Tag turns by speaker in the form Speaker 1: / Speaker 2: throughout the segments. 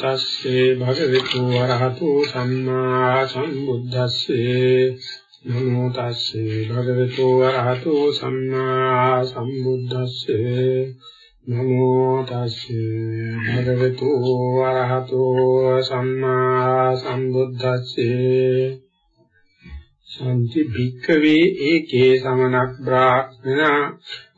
Speaker 1: තස්සේ භගවතු වරහතෝ සම්මා සම්බුද්දස්සේ නමෝ තස්සේ භගවතු වරහතෝ සම්මා සම්බුද්දස්සේ නමෝ තස්සේ භගවතු වරහතෝ සම්මා සම්බුද්දස්සේ සම්ති භික්ඛවේ ඒකේ සමනක් බ්‍රාහ්මනා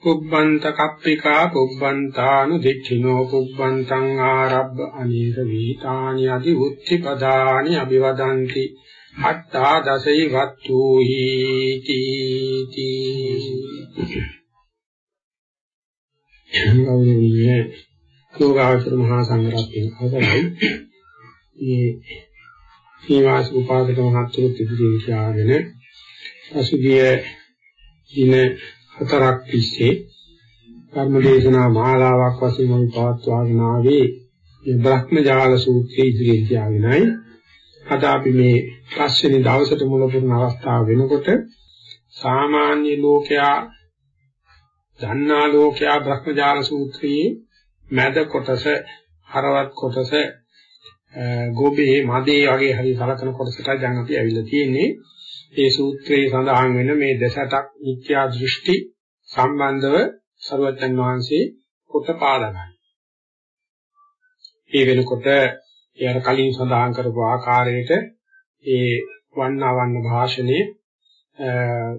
Speaker 1: පුබ්බන්ත කප්පිකා පුබ්බන්තානු දිඨිනෝ පුබ්බන්තං ආරබ්බ අනේක වීතානි අදි උත්තිපදානි අභිවදಂತಿ අට්ඨා දසයි වත්තු හීති ගෞරවනීය කෝගාවතර මහා සංඝරත්නය අවසරයි. මේ සීවාස උපාසක මහත්වරු තිබුණේ කියලාගෙන පසුගිය දින හතරක් තිස්සේ ධර්මදේශනා මාලාවක් වශයෙන් අපි පවත්වාගෙන ආවේ. මේ බ්‍රහ්මජාල සූත්‍රයේ ඉදිරියට තියාගෙනයි අද අපි මේ පස්වෙනි දවසට මුල පුරන අවස්ථාව වෙනකොට සාමාන්‍ය ලෝකයා දන්නා ලෝකයා බ්‍රහ්මජාල සූත්‍රයේ මැද කොටස හරවත් කොටස ගෝබේ මදේ වගේ හරි සලකන කොටසටයි දැන් අපි ඇවිල්ලා තියෙන්නේ. ඒ සූත්‍රයේ සඳහන් වෙන මේ දසටක් මිත්‍යා දෘෂ්ටි සම්බන්ධව සරුවචන් වහන්සේ කොට පාදගන්න. ඒ වෙනකොට ඒ අර කලින් සඳහන් කරපු ආකාරයට ඒ වන්නවන්න භාෂණේ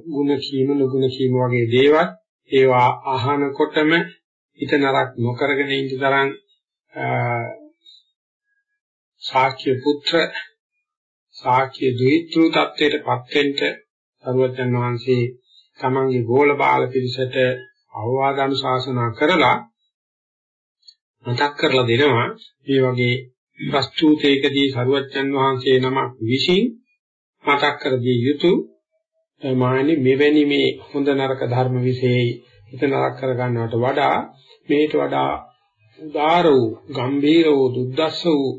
Speaker 1: ಗುಣ කීම නුගුණ කීම වගේ දේවල් ඒවා අහනකොටම හිත නරක නොකරගෙන ඉන්න තරම් ශාක්‍ය පුත්‍ර ශාක්‍ය ද්විත්‍රු තත්වයටපත් වෙන්න සරුවචන් වහන්සේ තමන්ගේ ගෝල බාල පිරිසට අවවාද අනුශාසනා කරලා මතක් කරලා දෙනවා මේ වගේ ප්‍රස්තුතයකදී සරුවච්චන් වහන්සේ නමක් විසින් මතක් කර දිය යුතු මාන්නේ මෙවැනි මේ හොඳ නරක ධර්ම විශේෂයි හිත නරක කර ගන්නවට වඩා මේට වඩා උදාර වූ ගම්භීර වූ දුද්දස්ස වූ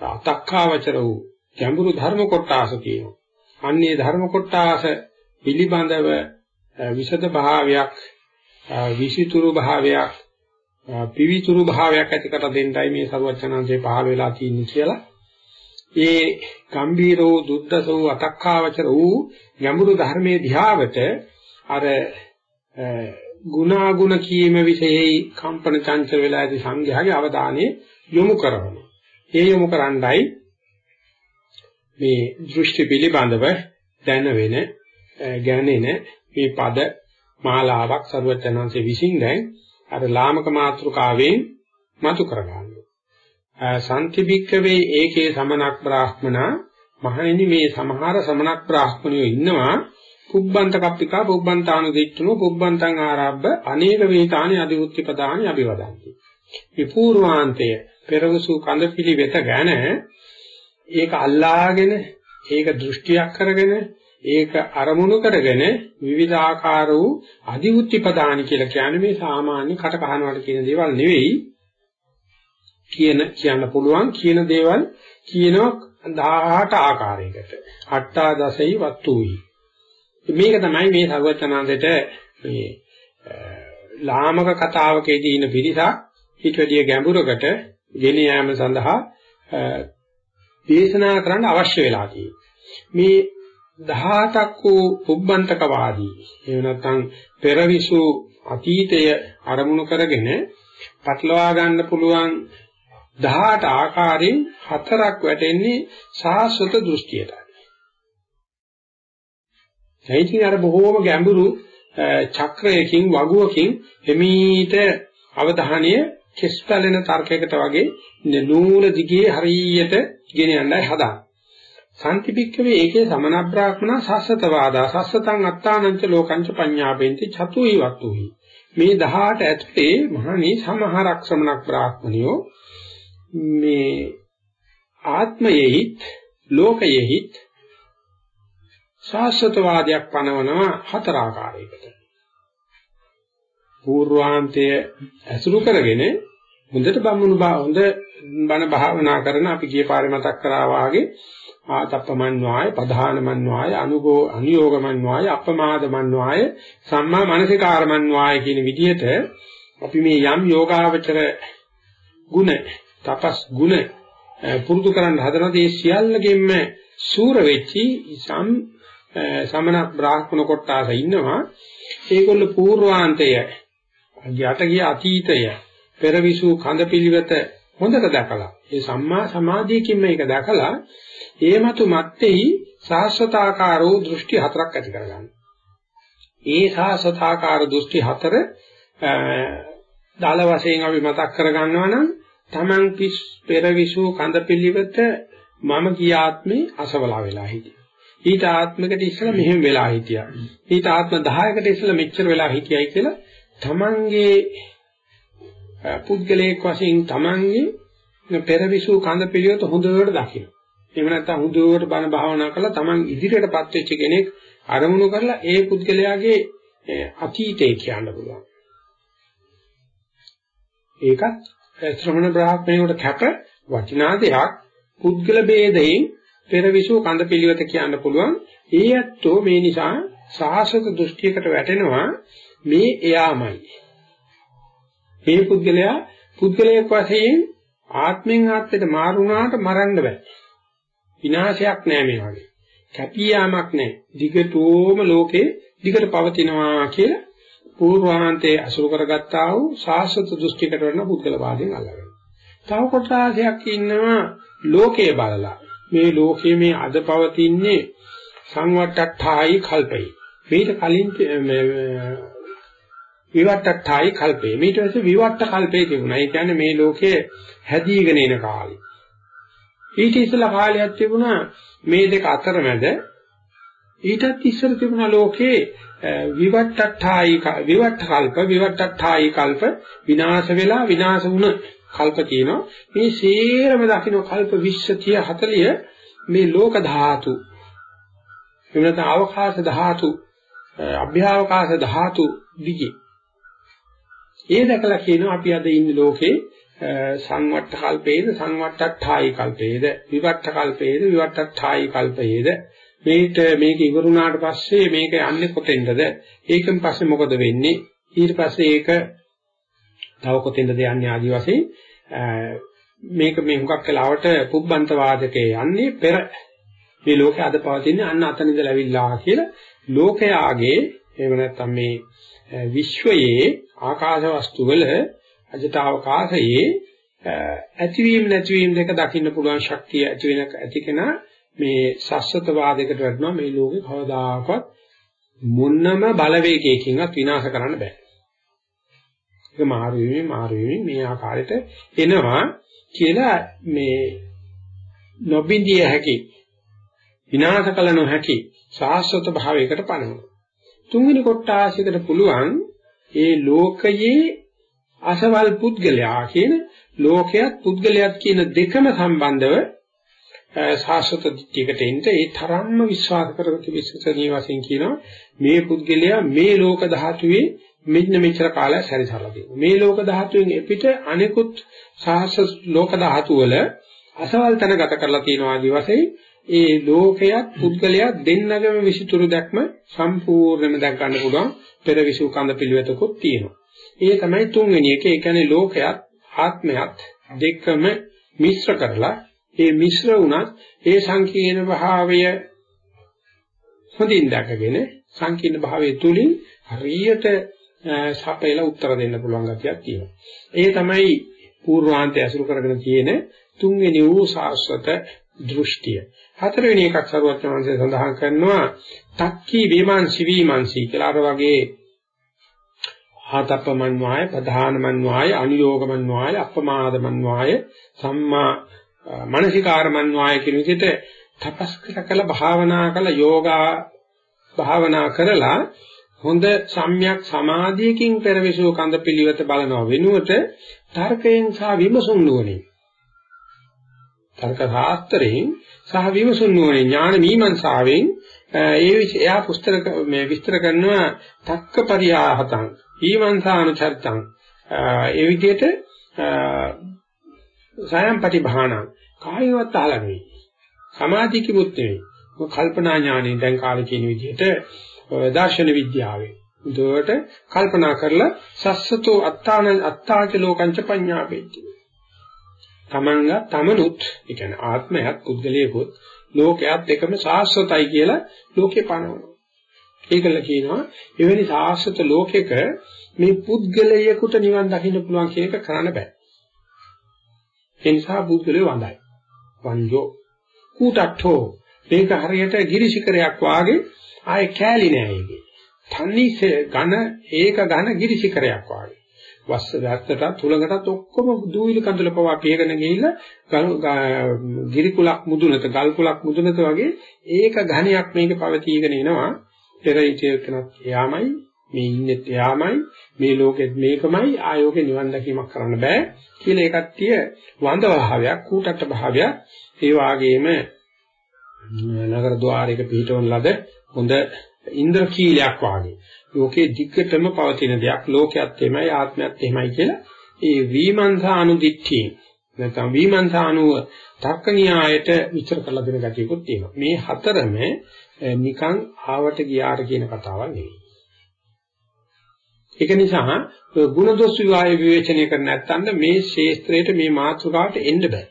Speaker 1: අතක්කාවචර වූ ගැඹුරු ධර්ම කොටාස තියෙනවා. අන්නේ ධර්ම කොටාස පිළිබඳව විෂද භාවයක් විසිතුරු භාවයක් පිවිතුරු භාවයක් ඇතිකට දෙන්නයි මේ සරුවචනංශේ පහළ වෙලා තියෙන්නේ කියලා ඒ ගම්බීරෝ දුද්දසෝ අතක්කාවචර වූ ගැඹුරු ධර්මයේ ධ්‍යාවට අර ගුණාගුණ කීම විශේෂයි කම්පන චංචල වෙලා ඇති සංඝයාගේ අවධානය යොමු කරනවා. ඒ යොමු කරන්නයි මේ දෘෂ්ටි පිළිබඳව දැන වෙන ගැනෙන මේ පද මාලාවක් සරුවචනංශේ විසින් දැන් අර ලාමක මාත්‍රකාවෙන් මතු කරගන්නවා. සම්තිබික්කවේ ඒකේ සමනක් බ්‍රාහ්මනා මහණෙනි මේ සමහර සමනක් බ්‍රාහ්මණයෝ ඉන්නවා පුබ්බන්ත කප්පිකා පුබ්බන්තානු දිට්ඨුනෝ පුබ්බන්තං ආරබ්බ අනේක වේතානි අදිවුත්ති පදානි අභිවදන්ති. මේ පූර්වාන්තය පෙරවසු කඳ පිළිවෙත ගැන ඒක අල්ලාගෙන ඒක දෘෂ්ටියක් කරගෙන ඒක අරමුණු කරගෙන විවිධාකාර වූ අධිවුත්ති පදානි කියලා කියන්නේ මේ සාමාන්‍ය කට කහනවට කියන දේවල් නෙවෙයි. කියන කියන්න පුළුවන් කියන දේවල් කියනවා 18 ආකාරයකට. අට්ඨා දසයි වත්තුයි. මේක තමයි මේ සර්වචනාන්දට මේ ලාමක කතාවකදී ඉන්න පිරිසක් ඊට වැඩිය ගැඹුරකට ගෙන යාම සඳහා දේශනා කරන්න අවශ්‍ය වෙලා තියෙන්නේ මේ 18ක් වූ පුබ්බන්තක වාදී එහෙම නැත්නම් පෙරවිසු අතීතය අරමුණු කරගෙන පටලවා ගන්න පුළුවන් 18 ආකාරයෙන් හතරක් වැටෙන්නේ සාස්වත දෘෂ්ටියට. එයිකින් අර බොහෝම ගැඹුරු චක්‍රයකින් වගුවකින් එමීට අවධානය කෙස් පැලෙන තර්කයකට වගේ නූල දිගේ හරියට ගෙන යන්නයි හදාන්නේ. සම්තිපික්කවේ ඒකේ සමන බ්‍රාහ්මණ සස්සතවාදා සස්සතං අත්තානංච ලෝකංච පඤ්ඤාපෙන්ති චතුයි වත්තුයි මේ 18 ඇතුලේ මහණී සමහරක් ශ්‍රමණක් බ්‍රාහ්මණියෝ මේ ආත්මයෙහිත් ලෝකයෙහිත් ශාස්ත්‍රවාදයක් පනවනවා හතර ආකාරයකට. පූර්වාන්තය ඇසුරු කරගෙන හොඳට බමුණු බා හොඳ බණ භාවනා කරන අපි ගිය පාරේ මතක් කරා වාගේ ආතප්පමන්්වාය පධානමන්්වාය අනුගෝ අනියෝගමන්්වාය අපමාදමන්්වාය සම්මා මානසිකාරමන්්වාය කියන විදිහට අපි මේ යම් යෝගාවචර ගුණ තපස් ගුණ පුරුදු කරන්න හදන දේ සියල්ලගෙම සූර වෙච්චි සම් සමන බ්‍රාහ්මණ කොටස ඉන්නවා. ඒගොල්ල పూర్වාන්තය යට ගිය අතීතය පෙරවිසු කඳ පිළිවෙත හොඳට දැකලා ඒ සම්මා සමාධියකින් මේක දැකලා ඒ මතු මැත්තේයි සාස්වතාකාරෝ දෘෂ්ටි හතරක් ඇති කරගන්න. ඒ සාස්වතාකාර දෘෂ්ටි හතර දාල වශයෙන් අපි මතක් කරගන්නවා නම් Taman පිස් පෙරවිසු කඳ පිළිවෙත මම කිය ආත්මේ අසවලා වෙලා හිටියා. ඊට ආත්මයකට ඉස්සෙල්ලා මෙහෙම වෙලා හිටියා. ඊට ආත්ම 10කට ඉස්සෙල්ලා මෙච්චර වෙලා හිටියයි කියලා තමන්ගේ පුද්ගලයෙක් වශයෙන් තමන්ගේ පෙරවිසු කඳ පිළිවෙත හොඳට දකින්න. එහෙම නැත්නම් හොඳට බණ භාවනා කරලා තමන් ඉදිරියටපත් වෙච්ච කෙනෙක් අරමුණු කරලා ඒ පුද්ගලයාගේ අතීතය කියන්න පුළුවන්. ඒකත් ශ්‍රමණ බ්‍රාහ්මණයට කැප වටිනා දෙයක් පුද්ගල ભેදයෙන් පෙරවිසු කඳ පිළිවෙත කියන්න පුළුවන්. ඒ ඇත්තෝ මේ නිසා සාහසක දෘෂ්ටියකට වැටෙනවා මේ එයාමයි. මේ පුද්ගලයා පුද්ගලයෙක් වශයෙන් ආත්මෙන් ආත්මයට මාරුණාට මරන්න බෑ. විනාශයක් නෑ මේ වගේ. කැපියාමක් නෑ. දිගටම ලෝකේ දිගට පවතිනවා කියලා පූර්වාන්තයේ අසුරු කරගත්තා වූ සාස්වත දෘෂ්ටිකට වෙන පුද්ගලවාදයෙන් අල්ලගෙන. තව කොටසක් ඉන්නවා ලෝකයේ බලලා. මේ ලෝකයේ මේ අද පවතින්නේ සංවට්ටායි කල්පයි. මේක කලින් විවට්ටායි කල්පේ. ඊට පස්සේ විවට්ට කල්පේ තිබුණා. ඒ කියන්නේ මේ ලෝකයේ හැදීගෙන එන කාලේ. ඊට ඉස්සෙල්ලා කාලයක් තිබුණා මේ දෙක අතරමැද ඊටත් ඉස්සර තිබුණා ලෝකේ විවට්ටායි විවට්ට කල්ප විවට්ටායි කල්ප විනාශ වෙලා විනාශ වුණ කල්ප කියනවා මේ සේරම දකින්න කල්ප 20 30 40 මේ ලෝක ධාතු එන්නත අවකාශ ධාතු අභ්‍යවකාශ ධාතු දිගේ ඒ දැකලා කියනවා අපි අද ඉන්න ලෝකේ සංවට්ට කල්පේද සංවට්ටඨායි කල්පේද විවට්ට කල්පේද විවට්ටඨායි කල්පේද මේක මේක ඉවරුණාට පස්සේ මේක යන්නේ කොතෙන්ද ඒකෙන් පස්සේ මොකද වෙන්නේ? ඊට පස්සේ ඒක තව කොතෙන්ද යන්නේ ආදි වශයෙන්? මේක මේ හුඟක් වෙලාවට පුබ්බන්ත වාදකේ යන්නේ පෙර. මේ ලෝකේ අද පවතින්නේ අන්න අතන ඉඳලා ඇවිල්ලා කියලා ලෝකයාගේ එහෙම නැත්නම් මේ විශ්වයේ ආකාශ වස්තු වල අජතාවකාශයේ ඇතිවීම නැතිවීම දෙක දකින්න පුළුවන් ශක්තිය ඇති වෙන ඇති කෙනා මේ සස්සත වාදයකට වටනවා මේ ලෝකේ කවදාකවත් මොන්නම බලවේගයකින්වත් විනාශ කරන්න බෑ. ඒක මාරු වෙමින් මාරු වෙමින් මේ ආකාරයට එනවා කියලා මේ නොබින්දිය හැකි විනාශ කළ නොහැකි සාස්වත භාවයකට පනවනවා. තුන්වෙනි කොටාසිකට පුළුවන් ඒ ලෝකයේ අසවල් පුද්ගලයා කියන ලෝකයක් පුද්ගලයක් කියන දෙකම සම්බන්ධව සාස්වත දිට්ඨියකට එන්න ඒ තරම්ම විශ්වාස කරගත විශ්වසනීය වශයෙන් කියනවා මේ පුද්ගලයා මේ ලෝක ධාතුවේ මෙන්න මෙච්චර කාලයක් සැරිසරලා තියෙනවා. මේ ලෝක ධාතුවෙන් එපිට අනෙකුත් සාහස ලෝක ධාතු වල අසවල් තැන ගත කරලා තියෙනවා ආදි වශයෙන් ඒ ලෝකයක් පුද්ගලයා දෙන්නගම විසිතුරු දැක්ම සම්පූර්ණයෙන්ම දැක් ගන්න පුළුවන් පෙර විසු කඳ පිළිවෙතකුත් තියෙනවා. ඒ තමයි තුන්වෙනි එක. ඒ කියන්නේ ලෝකයක් ආත්මයක් දෙකම මිශ්‍ර කරලා ඒ මිශ්‍ර වුණත් ඒ සංකීර්ණ භාවය හොඳින් දැකගෙන සංකීර්ණ භාවය තුලින් හරියට සපයලා උත්තර දෙන්න පුළුවන් ගතියක් තියෙනවා. ඒ තමයි පූර්වාන්තය අසුරු කරගෙන තියෙන තුන්වෙනි වූ සාස්වත දෘෂ්ටිය. හතරවෙනි එකක් සරුවත් වහන්සේ සඳහන් කරනවා තක්කී විමාංශි විමාංශි කියලා අර වගේ ආතප්පමන් වාය ප්‍රධානමන් වාය අනුയോഗමන් වාය අපමාදමන් වාය සම්මා මානසිකාරමන් වාය කියන විදිහට තපස් කළ භාවනා කළ යෝගා භාවනා කරලා හොඳ සම්‍යක් සමාධියකින් පෙරවිසූ කඳ පිළිවෙත බලනවා වෙනුවට තර්කයෙන් සහ විමසුම් නුවණින් තර්ක ශාස්ත්‍රයෙන් සහ විමසුම් නුවණින් ඥාන මීමන්සාවෙන් ඒ එයා පුස්තක මේ විස්තර කරනවා තක්ක පරියාහතං ඊමන්සානුචර්තං ඒ විදිහට සයම්පටි භාණං කායවත් අහලා නෙවෙයි. සමාධි කිමුත් නෙවෙයි. කල්පනා ඥාණයෙන් දැන් කාලේ කියන විදිහට දාර්ශන විද්‍යාවේ. උදේට කල්පනා කරලා සස්සතෝ අත්තාන අත්තාච ලෝකංච පඤ්ඤාපේති තමන්ග තමනුත් ඒ කියන්නේ ආත්මයත් පුද්ගලයෙකුත් ලෝකයක් දෙකම සාස්වතයි කියලා ලෝකේ පනවනවා ඒකල කියනවා එවැනි සාස්වත ලෝකෙක මේ පුද්ගලයෙකුට නිවන් දකින්න පුළුවන් කියන එක කරන්න බෑ ඒ නිසා පුද්ගලය වඳයි වංජෝ කූටට්ඨෝ මේක හරියට ගිරිශිකරයක් වාගේ ආයේ කෑලි නෑ ඒකේ. තනිසේ ඝන ඒක ඝන ගිරිශිකරයක් වාගේ. වස්ස දැත්තට තුලකටත් ඔක්කොම දූවිලි කඳුල පවා පියගෙන ගිහිල්ලා ගිරි කුලක් මුදුනට ගල් කුලක් මුදුනට වගේ ඒක ඝණයක් මේක පවතීගෙන එනවා. පෙර ඉතිරකනත් එයාමයි මේ ඉන්නේ එයාමයි මේ ලෝකෙත් මේකමයි ආයෝගේ නිවන් දැකීමක් කරන්න බෑ කියලා ඒ කට්ටිය වඳ භාවයක් කූටට භාවයක් ඒ වාගේම නගර ద్వාරයක පිහිටවන ලද හොඳ ඉන්ද්‍රකීලයක් වාගේ ලෝකේ දිග්ගටම පවතින දෙයක්. ලෝකයක් එහෙමයි ආත්මයක් එහෙමයි කියලා ඒ විමංශා අනුදිත්‍ති නැත්නම් විමංශා අනුව තර්ක න්‍යායට විචාර කරලා දෙන ගැටියකුත් තියෙනවා. මේ හතරම නිකන් ආවට ගියාට කියන කතාවක් නෙවෙයි. ඒක නිසා ගුණ දොස් විවාය විවේචනය කර නැත්නම් මේ ශේස්ත්‍රයට මේ මාතෘකාවට එන්න බෑ.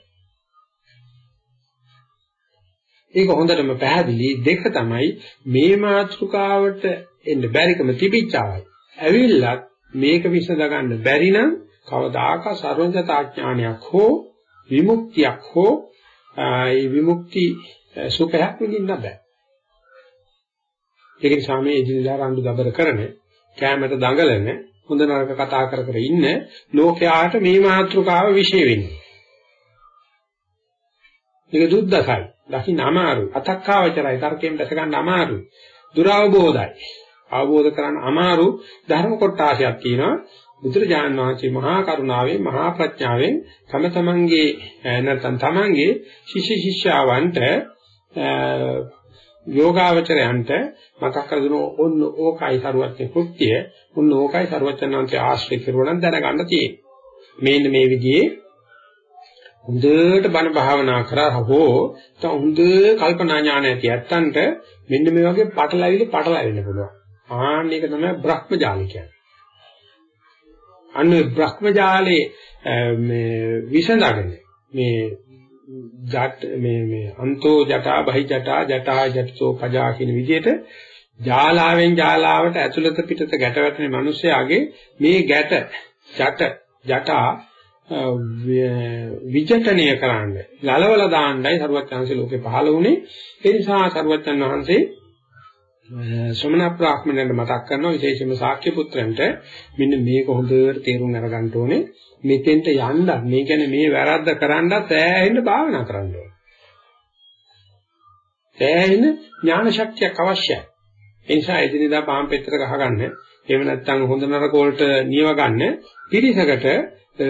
Speaker 1: ඒක හොඳටම පැහැදිලි. දෙක තමයි මේ මාතෘකාවට එන්න බැරිකම තිබිච්චාවයි. ඇවිල්ලත් මේක විසඳ ගන්න බැරි නම් කවදාක සර්වඥතාඥානයක් හෝ විමුක්තියක් හෝ ඒ විමුක්ති සුඛයක් විඳින්න බෑ. ඒක නිසා මේ ඉදිරියට රණ්ඩු දබර කරන කැමැට දඟලන හොඳ නරක කතා කර කර ඉන්න ලෝකයාට මේ මාතෘකාව විශේෂ වෙන්නේ. මේක දුද්දසයි. දකින්න අමාරුයි. අතක්කාවචරයි. තර්කයෙන් දැක ගන්න අමාරුයි. දුරවබෝධයි. අවබෝධ කරගන්න අමාරු ධර්ම කොටාශයක් තියෙනවා. බුදුරජාණන් වහන්සේ මහා කරුණාවෙන් මහා ප්‍රඥාවෙන් තම තමන්ගේ නැත්නම් තමන්ගේ ශිෂ්‍ය ශිෂ්‍යාවන්ට යෝගාවචරයන්ට මතක් කර දුන ඔන්න ඕකයි සරුවත්නේ කෘත්‍ය ඔන්න ඕකයි සරුවචනාන්තේ ආශ්‍රය කෙරුවා නම් දැනගන්න තියෙන්නේ මේන්න මේ විදිහේ හොඳට බණ භාවනා කරා හෝ තව හොඳ කල්පනා ඥාන ඇති ඇත්තන්ට මෙන්න මේ වගේ පටලැවිලි පටලැවෙන්න පුළුවන්. ආන්න ඒක තමයි බ්‍රහ්මජාල කියන්නේ. අන්න බ්‍රහ්මජාලේ මේ විසඳගෙන මේ ජට මේ මේ අන්තෝ ජටා බහි ජටා ජටා ජටසෝ පජා කියන විදිහට ජාලාවෙන් ජාලාවට ඇතුළත පිටත ගැට වැටෙන මිනිස්යාගේ මේ ගැට ජට ජටා විජතනය කරන්න ලලවල දාන්නයි සරුවචාන්සේ ලෝකේ පහළ වුණේ ඒ නිසා සරුවචන් වහන්සේ ශ්‍රමණ බ්‍රාහ්මණයන්ට මතක් කරනවා විශේෂයෙන්ම ශාක්‍ය පුත්‍රයන්ට මෙන්න මේක හොඳට තේරුම් අරගන්න ඕනේ. මෙතෙන්ට යන්න මේ කියන්නේ මේ වැරද්ද කරන්නත් ඈහෙන්න භාවනා කරන්න ඕනේ. ඈහෙන ඥාන ශක්තියක් අවශ්‍යයි. ඒ නිසා එදිනෙදා පාම් පෙත්තට ගහගන්න එහෙම නැත්නම් හොඳ නරක වලට නියව ගන්න පිරිසකට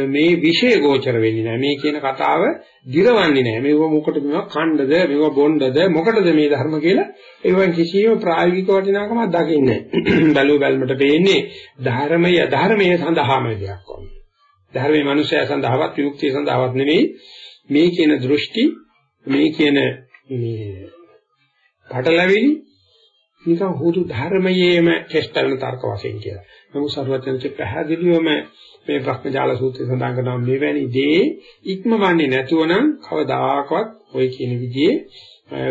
Speaker 1: මේ විශේෂ ගෝචර වෙන්නේ නැහැ. මේ කියන කතාව දිරවන්නේ නැහැ. මේව මොකටද මේවා ඛණ්ඩද මේව බොණ්ඩද මොකටද මේ ධර්ම කියලා ඒවෙන් කිසියම් ප්‍රායෝගික වටිනාකමක් දකින්නේ නැහැ. බැලුව බැලමට පේන්නේ ධර්මය ධර්මයේ සඳහාම දෙයක් වගේ. ධර්මයේ මනුෂ්‍යය සඳහාවත් විමුක්තිය සඳහාවත් නෙමෙයි මේ කියන දෘෂ්ටි මේ කියන මේ පටලැවිලි නිකන් හුදු ධර්මයේම කෙස්තරන තර්ක වශයෙන් කියලා. නමුත් සර්වඥන්සේ පැහැදිලිවම මේ භ්‍රමජාල සූත්‍රය සඳහන් කරනවා මෙවැනි දේ ඉක්මවන්නේ නැතුව නම් කවදාකවත් ඔය කියන විදිහේ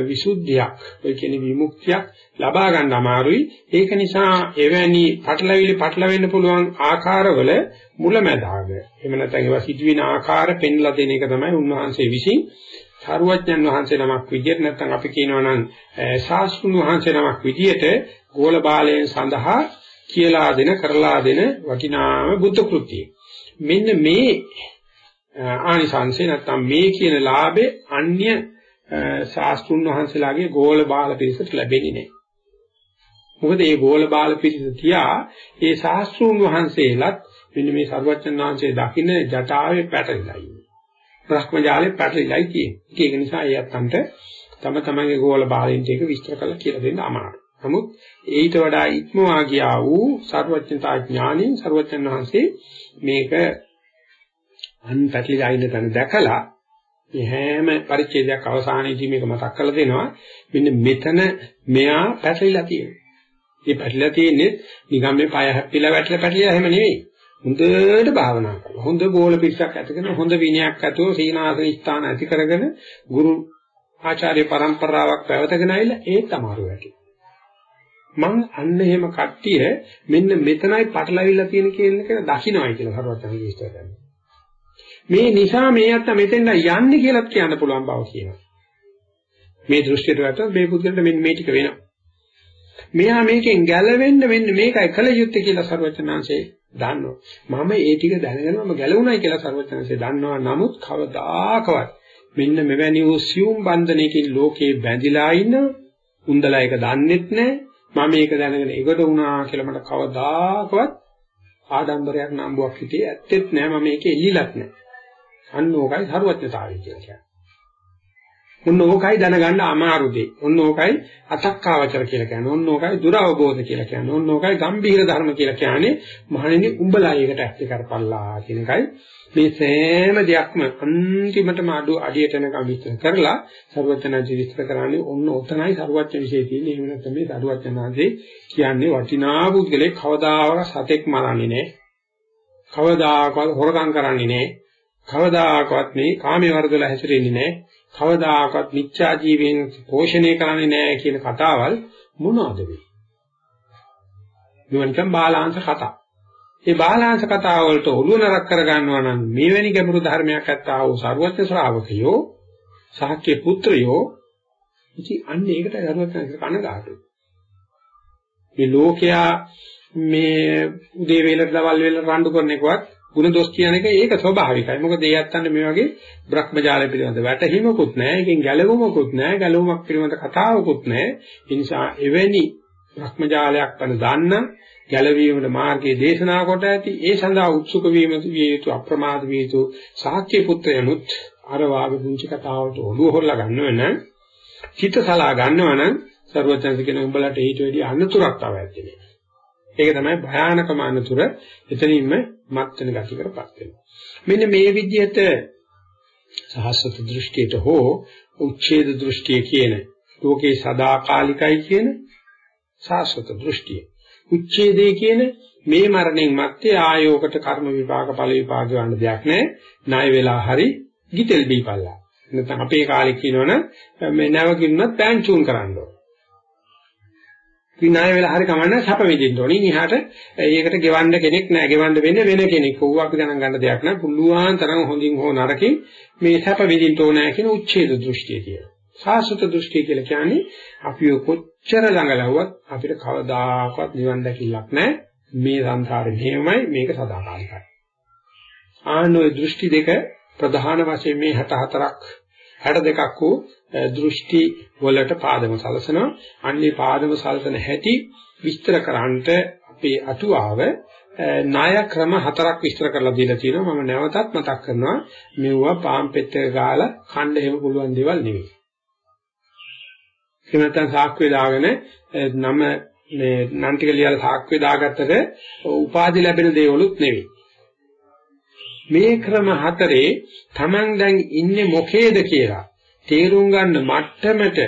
Speaker 1: විසුද්ධියක් ඔය කියන විමුක්තියක් ලබා ගන්න අමාරුයි ඒක නිසා එවැනි පටලවිලි පටලවෙන්න පුළුවන් ආකාරවල මුලැමැදාග එහෙම නැත්නම් ඒවා සිදුවෙන ආකාර පෙන්ලා දෙන එක තමයි උන්වහන්සේ විසින් සාරුවඥන් වහන්සේ නමක් විදියට නැත්නම් අපි කියනවා නම් ශාස්ත්‍රුන් වහන්සේ නමක් විදියට ගෝල බාලයන් සඳහා කියලා දෙන කරලා දෙන වටිනාම බුද්ධ කෘතිය. මෙන්න මේ ආනිසංසේ නැත්නම් මේ කියන ලාභේ අන්‍ය ශාස්ත්‍රුන් වහන්සේලාගේ ගෝල බාල පිරිසට ලැබෙන්නේ නැහැ. මොකද මේ ගෝල බාල පිරිස තියා ඒ ශාස්ත්‍රුන් වහන්සේලාත් මෙන්න මේ සරුවචන් වහන්සේ දකින්න ජටාවේ පැටලිලා ඉන්නේ. භ්‍රමජාලේ පැටලිලායි තියෙන්නේ. ඒක නිසා ඒ අත්තන්ට තම තමන්ගේ ගෝල බාලින්ට ඒක විස්තර කරලා කියලා දෙන්න අමාරුයි. නමුත් ඊට වඩා ඉක්මවා ගියා වූ සර්වඥතා ඥාණයෙන් සර්වඥන් වහන්සේ මේක අන් පැටලිලා ඉන්න තැන දැකලා මේ හැම පරිච්ඡේදයක් අවසානයේදී මේක මතක් කරලා දෙනවා මෙන්න මෙතන මෙයා පැටලිලා තියෙනවා. මේ පැටලිලා තියෙන්නේ නිකම් මේ පය හැප්පිලා වැටලා පැටලිලා එහෙම නෙවෙයි. හොඳට භාවනා කරලා හොඳ ගෝල පිටසක් ඇතිගෙන හොඳ විනයක් ඇතුව සීනාසන ස්ථාන ඇති කරගෙන ගුරු ආචාර්ය પરම්පරාවක් පැවතගෙන ආවිලා ඒත් අමාරු වැඩි. මං අන්න එහෙම කට්ටිය මෙන්න මෙතනයි පටලවිලා තියෙන කියන එක දකින්නයි කියලා හරවත් විශ්වාස කරනවා. මේ නිසා මේ අත්ත මෙතෙන්ද යන්නේ කියලාත් කියන්න පුළුවන් බව කියනවා. මේ දෘෂ්ටියට වැටුනොත් මේ පුද්ගලට මෙන්න මේ ටික වෙනවා. මෙහා මේකෙන් ගැලවෙන්න මෙන්න මේකයි කල යුත්තේ කියලා සර්වචනාංශේ දන්නවා. මම ඒ ටික දැනගෙන මම ගැලවුණයි කියලා සර්වචනාංශේ දන්නවා. නමුත් කවදාකවත් මෙන්න මෙවැනි වූ සියුම් බන්ධනයකින් ලෝකේ බැඳිලා ඉන්න උන්දලා එක දන්නෙත් නැහැ. මම මේක දැනගෙන ඒකට වුණා කියලා මට කවදාකවත් ආඩම්බරයක් නම්බුවක් හිතේ ඇත්තෙත් නැහැ. මම මේකේ එල්ලිලත් නැහැ. අන්න ඕකයි සරුවත්‍යතාවය කියලා කියන්නේ. ඔන්න ඕකයි දැනගන්න අමාරු දෙය. ඔන්න ඕකයි අතක්කාවචර කියලා කියන්නේ. ඔන්න ඕකයි දුරවබෝධ කියලා කියන්නේ. ඔන්න ඕකයි ගම්භීර ධර්ම කියලා කියන්නේ. මහණෙනි උඹලා ඒකට ඇත්ත කරපල්ලා කියන එකයි. මේ සෑම දෙයක්ම අන්තිමටම අඩු අඩියට යනකම් විස්තර කරලා සරුවචනජි විස්තර කරන්නේ ඔන්න ඔතනයි සරුවචන විශේෂය තියෙන්නේ. එහෙම නැත්නම් මේ සරුවචනාදී කියන්නේ වටිනා පුද්ගලෙක් කවදාවත් සතෙක් මරන්නේ නැහැ. කවදාකවත් හොරකම් කරන්නේ නැහැ. කවදාකවත් මේ කාමයේ වර්ධල හැසිරෙන්නේ නැහැ. කවදාකවත් මිච්ඡා ජීවයෙන් පෝෂණය කරන්නේ නැහැ කියන කතාවල් මොනවද මේ? නිකන් බාලාංශ කතා. ඒ බාලාංශ කතා වලට ඔළුව නරක් කර ගන්නවා නම් මේවැනි ගැඹුරු ධර්මයක් ඇත්තා වූ සර්වඥ ශ්‍රාවකයෝ සාක්‍ය පුත්‍රයෝ ඉතින් අන්න ඒකට සර්වඥ කනගාටුයි. මේ ලෝකයා මේ උදේ වේලට දවල් වේලට රණ්ඩු කරන එකවත් ಗುಣ දොස් කියන එක ඒක ස්වභාවිකයි. මොකද ඒ අත්තන්න මේ වගේ භ්‍රමජාල පිළිබඳ වැටහිමකුත් නැහැ. ඒකෙන් ගැලවුමකුත් නැහැ. ගැලවුමක් පිළිබඳ කතාවකුත් නැහැ. ඒ නිසා එවැනි භ්‍රමජාලයක් ගැන දන්න ගැලවීමේ මාර්ගයේ දේශනා කොට ඇති ඒ සඳහා උත්සුක වීම විය යුතු අප්‍රමාද විය යුතු සාක්‍ය පුත්‍රයනුත් අර වාගේ පුංචි කතාවට ඔළුව හොල්ලා ගන්නව නම් හිත සලා ගන්නව නම් සර්වචන්ද කියන උඹලට ඊට වැඩි අනතුරක් ආවැද්දේ. ඒක තමයි භයානකම අනතුර. එතනින්ම මත් වෙන ගතියකටපත් වෙනවා. මෙන්න මේ විදිහට සහස්වත දෘෂ්ටියට හෝ උච්ඡේද දෘෂ්ටිය කියන ලෝකේ සදාකාලිකයි කියන සාස්වත දෘෂ්ටිය. උච්ඡේදේ කියන මේ මරණයෙන් මත්තේ ආයෝකට කර්ම විපාක ඵල විපාක ගන්න දෙයක් නැහැ. ණය වෙලා හරි ගිතෙල් බීපල්ලා. නැත්නම් අපේ කාලේ කියනවනම් මේ නැවකින්වත් පෑන්චුන් කරන්න ඕන. විනාය වෙලා හරි කමන්නේ සැප විඳින්න ඕනේ. ඉහාට ඒකට ගෙවන්න කෙනෙක් නැහැ. ගෙවන්න වෙන්නේ වෙන කෙනෙක්. ඕවා අපි ගණන් ගන්න දෙයක් නැහැ. පුළුවන් තරම් හොඳින් හෝ නරකින් මේ සැප විඳින්න ඕනේ කියන උච්ඡේද දෘෂ්ටිය කියලා. සාසුත දෘෂ්ටිය කියලා කියන්නේ අපි කොච්චර ළඟ ලව්වත් අපිට කවදාකවත් නිවන් දැකILLක් නැහැ. මේ සංසාරේ මෙහෙමයි මේක සදාකාලිකයි. ආනෝය දෘෂ්ටි දෙක ප්‍රධාන වශයෙන් මේ 64ක් 62ක් වූ දෘෂ්ටි වලට පාදම සලසනවා. අන්නේ පාදම සලසන හැටි විස්තර කරන්නට අපේ අටුවාව ණය ක්‍රම හතරක් විස්තර කරලා දීලා තියෙනවා. මම නැවතත් මතක් කරනවා. මෙවුවා පාම් පෙත්තක ගාලා කණ්ඩ එහෙම පුළුවන් දේවල් නෙවෙයි. එහෙම නැත්නම් සාක්කුවේ දාගෙන නම මේ නම් ටික ලියලා සාක්කුවේ දාගත්තට උපාධි ලැබෙන දේවලුත් නෙවෙයි. මේ ක්‍රම හතරේ Taman දැන් ඉන්නේ මොකේද කියලා තේරුම් ගන්න මට්ටමට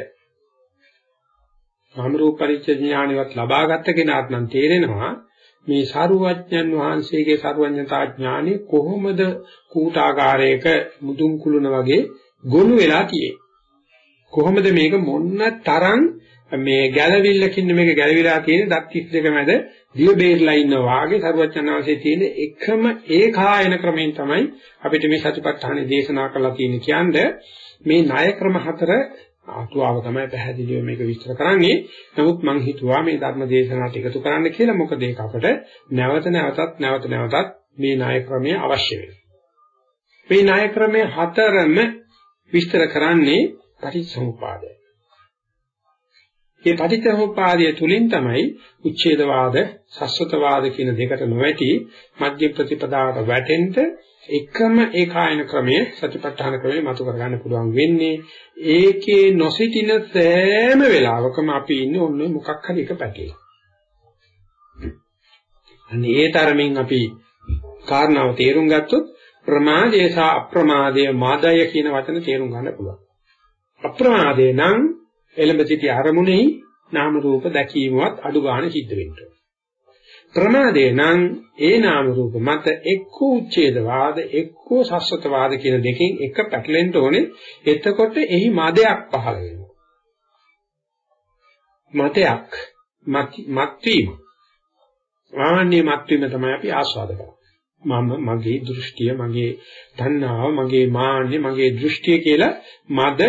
Speaker 1: සමරූප පරිච්ඡ ඥානවත් ලබාගත්ත කෙනාට නම් තේරෙනවා මේ සාරුවඥන් වහන්සේගේ සාරුවඥතා ඥානෙ කොහොමද කූටාකාරයක මුදුන් කුළුණ වගේ ගොනු වෙලා තියෙන්නේ. කොහොමද මේක මොන්න තරම් මේ ගැළවිල්ලකින් මේක ගැළවිලා තියෙන දත් 32 මැද දිය බේරලා ඉන්න වාගේ සරුවචනාංශයේ තියෙන එකම ඒකායන ක්‍රමයෙන් තමයි අපිට මේ සතිපට්ඨාන දේශනා කරලා තියෙන්නේ කියන්නේ මේ ණය ක්‍රම හතර ආතුාව තමයි පැහැදිලිව මේක විස්තර කරන්නේ. නමුත් මම හිතුවා මේ ධර්ම දේශනාවට එකතු කරන්න කියලා. මොකද ඒක අපට නැවත නැවතත් නැවත නැවතත් මේ ණය ක්‍රමය අවශ්‍ය වෙනවා. මේ ණය ක්‍රමයේ හතරම විස්තර කරන්නේ පටිච්චසමුපාදය. මේ පටිච්චසමුපාදය තුලින් තමයි උච්ඡේදවාද, සස්වතවාද කියන දෙකට නොවැටි මධ්‍ය ප්‍රතිපදාවට වැටෙන්න එකම ඒකායන ක්‍රමයේ සතිපට්ඨාන ක්‍රමයේ මතු කරගන්න පුළුවන් වෙන්නේ ඒකේ නොසිටින සෑම වෙලාවකම අපි ඉන්නේ ඔන්න මොකක් හරි එක පැකේ. අනේ ඒ තරමින් අපි කාරණාව තේරුම් ගත්තොත් ප්‍රමාදය සහ අප්‍රමාදය මාදය කියන වචන තේරුම් ගන්න පුළුවන්. අප්‍රමාදේ නම් එළඹ සිටි අරමුණෙහි නාම රූප දැකීමවත් අඩු ගන්න සිද්ධ වෙනවා. ප්‍රමාදේ නම් ඒ නාම රූප මත එක්කෝ උච්ඡේදවාද එක්කෝ සස්සතවාද කියන දෙකෙන් එක පැටලෙන්න ඕනේ. එතකොට එහි මදයක් පහළ වෙනවා. මතයක් මත්වීම. ආන්නේ මත්වීම තමයි අපි ආස්වාද කරන්නේ. මම මගේ දෘෂ්ටිය මගේ තණ්හාව මගේ මාන්නේ මගේ දෘෂ්ටිය කියලා මද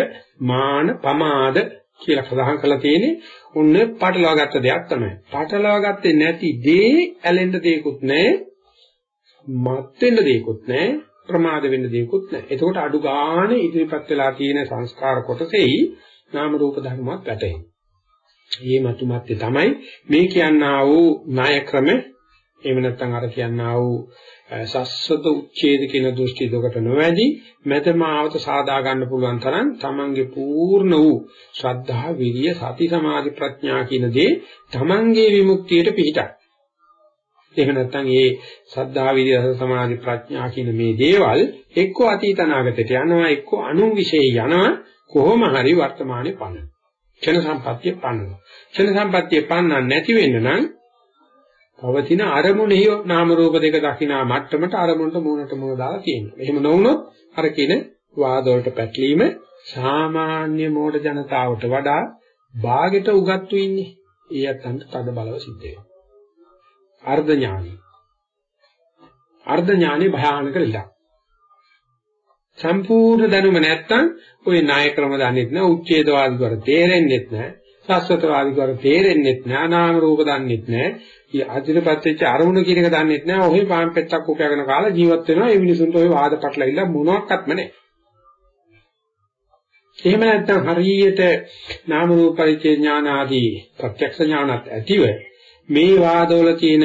Speaker 1: මාන පමාද කියලා සඳහන් කරලා තියෙන්නේ ඔන්න පටලවා ගත්ත දෙයක් තමයි. පටලවා ගත්තේ නැති දේ ඇලෙන්න දෙයක්වත් නැහැ. මත් වෙන්න දෙයක්වත් නැහැ. ප්‍රමාද වෙන්න දෙයක්වත් නැහැ. එතකොට අඩු ගන්න ඉදිරිපත් වෙලා තියෙන සංස්කාර කොටසෙයි නාම රූප ධර්මවත් වැටෙන්නේ. මේ මතුමත්ය තමයි මේ කියන්නා වූ ණය ක්‍රම එහෙම නැත්නම් අර කියන්නා වූ සස්සත උච්ඡේද කියන දෘෂ්ටි දෙකට නොවැදී මෙතමාවත සාදා ගන්න පුළුවන් තරම් තමන්ගේ පූර්ණ වූ ශ්‍රද්ධා විරිය සති සමාධි ප්‍රඥා කියන දේ තමන්ගේ විමුක්තියට පිහිටයි. එහෙම නැත්නම් මේ ශ්‍රද්ධා විරිය සති සමාධි ප්‍රඥා කියන මේ දේවල් එක්ක අතීත අනාගතයට යනවා එක්ක අනුන් વિશે යනවා කොහොම හරි වර්තමානයේ පන්න. ක්ෂණ සම්පත්තිය පන්නනවා. ක්ෂණ සම්පත්තිය පන්නන්න නැති වෙන්න නම් පවතින අරමුණෙහි නාම රූප දෙක දකිනා මට්ටමට අරමුණට මූණට මූණ දාලා තියෙනවා. එහෙම නොවුනොත් අර කියන වාද වලට පැටලීම සාමාන්‍ය මෝඩ ජනතාවට වඩා භාගෙට උගත්තු ඉන්නේ. ඒ අතන්ට තද බලව සිද්ධ වෙනවා. අර්ධ ඥානි. අර්ධ ඥානි භයානක ලෙඩක්. සම්පූර්ණ දැනුම නැත්තම් ওই ණය ක්‍රම දන්නෙත් නෑ උච්ඡේදවාදී කර තේරෙන්නෙත් නෑ සස්වතවාදී කර තේරෙන්නෙත් නෑ නාම රූප දන්නෙත් නෑ. අදිරපත් වෙච්ච අරමුණ කියන එක දන්නෙත් නෑ. ඔහේ පාන් පෙත්තක් උකගෙන කාලා ජීවත් වෙනවා. ඒ මිනිසුන්ට ඔය වාද පටලවිලා මොනවත්ක්ම නෑ. එහෙම නැත්නම් හරියට නාම රූප පරිච්ඡේ ඥාන ආදී ප්‍රත්‍යක්ෂ ඥානත් ඇතිව මේ වාදවල තියෙන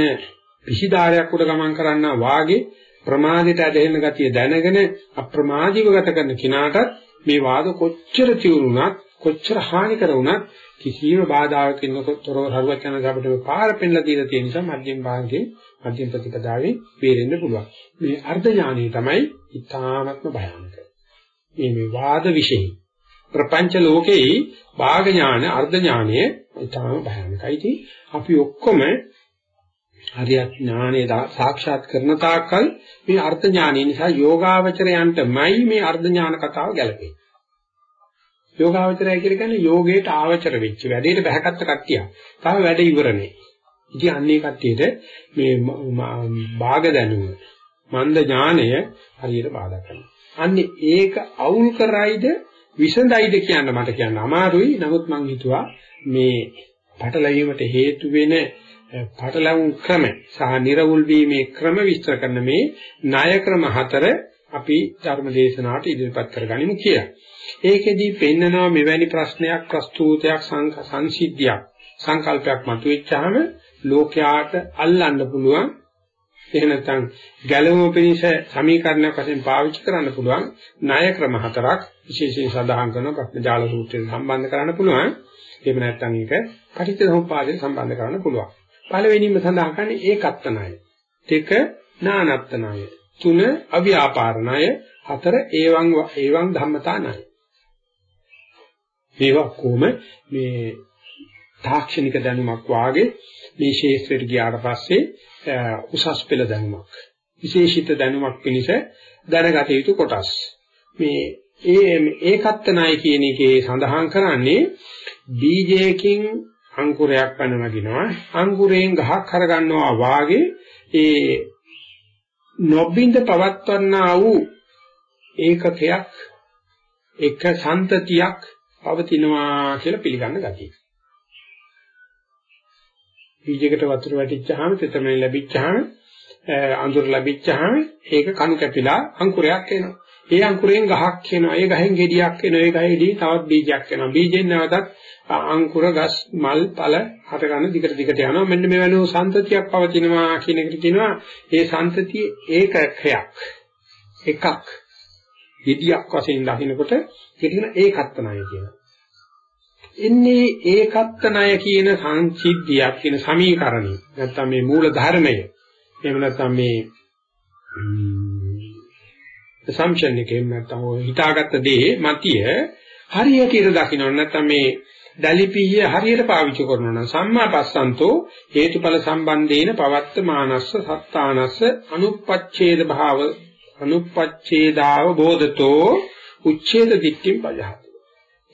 Speaker 1: පිහිදාරයක් උඩ ගමන් කරන්නා වාගේ ප්‍රමාදයට ඇදෙන්න ගතිය දැනගෙන අප්‍රමාදීව ගත කරන කිනාටත් මේ වාද කොච්චර තියුණුණත් කොච්චර හානිකර වුණත් කිසිම බාධාකින් තොරව හරුවචන අපිට පාර පෙන්ලා දීලා තියෙන නිසා මධ්‍යම භාගයේ මධ්‍යම ප්‍රතිපදාවේ බේරෙන්න පුළුවන්. මේ අර්ධ ඥානය තමයි ඊ타නත්ම භයානක. මේ මේ වාද විශේෂයි. ප්‍රපංච ලෝකේ භාග ඥාන අර්ධ ඥානය ඊටම භයානකයි. ඉතින් අපි ඔක්කොම හරියක් ඥානය සාක්ෂාත් කරන තාක්කල් මේ අර්ථ ඥානය නිසා යෝගාවචරයන්ටමයි මේ අර්ධ ඥාන කතාව ගැලපෙන්නේ. යෝගාවචරය කියලා කියන්නේ යෝගයට ආවචර වෙච්ච වැඩේට බහැගත්ත කට්ටිය. තාම වැඩ ඉවර නෑ. ඉතින් අන්නේ කට්ටියට මේ භාග දැනුම මන්ද ඥානය හරියට බාධා කරනවා. අන්නේ ඒක අවුල් කරයිද විසඳයිද කියන්න මට කියන්න අමාරුයි. නමුත් මං හිතුවා මේ පටලැවීමට හේතු වෙන පටලැවුම් ක්‍රම සහ නිර්වුල් වීමේ ක්‍රම විස්තර කරන මේ ණය ක්‍රම හතර අපි ධර්ම දේශනාවට ඉදිරිපත් කරගනිමු කියලා. ඒකෙදී පෙන්නනවා මෙවැනි ප්‍රශ්නයක් ප්‍රස්තුතයක් සංසිද්ධියක්. සංකල්පයක් මතුවෙච්චාම ලෝකයාට අල්ලන්න පුළුවන්. එහෙම නැත්නම් ගැළවීම පිණිස සමීකරණයක් වශයෙන් පාවිච්චි කරන්න පුළුවන්. ණය ක්‍රම හතරක් විශේෂයෙන් සඳහන් කරන ප්‍රඥාල සූත්‍රයෙන් සම්බන්ධ කරන්න පුළුවන්. එහෙම නැත්නම් ඒක පටිච්චසමුප්පාදයෙන් සම්බන්ධ කරන්න පුළුවන්. පළවෙනිම සඳහන් කරන්නේ ඒකත්ත ණය දෙක නානත්ත ණය තුන අව්‍යාපාර ණය හතර ඒවං ඒවං ධම්මතා ණය මේවා කොහොම මේ තාක්ෂණික දැනුමක් වාගේ මේ ශේෂ්ත්‍රයට ගියාට පස්සේ උසස් පෙළ දැනුමක්. විශේෂිත දැනුමක් පිණිස දැනගත යුතු කොටස්. මේ ඒ ඒකත්ත ණය කියන එකේ සඳහන් කරන්නේ බීජයකින් අංකුරයක් පැන නගිනවා අංකුරයෙන් ගහක් හරගන්නවා වාගේ ඒ නොබින්ද පවත්වන්නා වූ ඒකකයක් එක සන්තතියක් පවතිනවා කියලා පිළිගන්න ගතිය. බීජයකට වතුර වැටිච්චාම තෙතමනේ ලැබිච්චාම අඳුර ලැබිච්චාම ඒක කණු කැපිලා අංකුරයක් එනවා. ඒ අංකුරයෙන් ගහක් එනවා. ඒ ගහෙන් ගෙඩියක් එනවා. ඒ ගහේදී තවත් බීජයක් එනවා. බීජෙන් නැවතත් අංකුර ගස් මල් ඵල හට ගන්න දිගට දිගට යනවා. මෙන්න මේ වෙනෝ සන්තතියක් පවතිනවා කියන එකට කියනවා. ඒ සන්තතිය ඒකකයක්. එකක්. ගෙඩියක් වශයෙන් දකින්නකොට ඒක කියන ඒකත්නය කියනවා. එන්නේ ඒකත්ත ණය කියන සංසිද්ධියක් කියන සමීකරණය නැත්නම් මේ මූල ධර්මය එහෙම නැත්නම් මේ assumption එකෙන් නැත්නම් හිතාගත්ත දේ මතිය හරියට ඉර දකින්න නැත්නම් මේ දලිපිය හරියට පාවිච්චි කරනවා නම් සම්මා පස්සන්තෝ හේතුඵල සම්බන්ධේන පවත්ත මානස්ස සත්තානස්ස අනුපච්ඡේද භාව අනුපච්ඡේදාව බෝධතෝ උච්ඡේද දිට්ඨිම් පජහත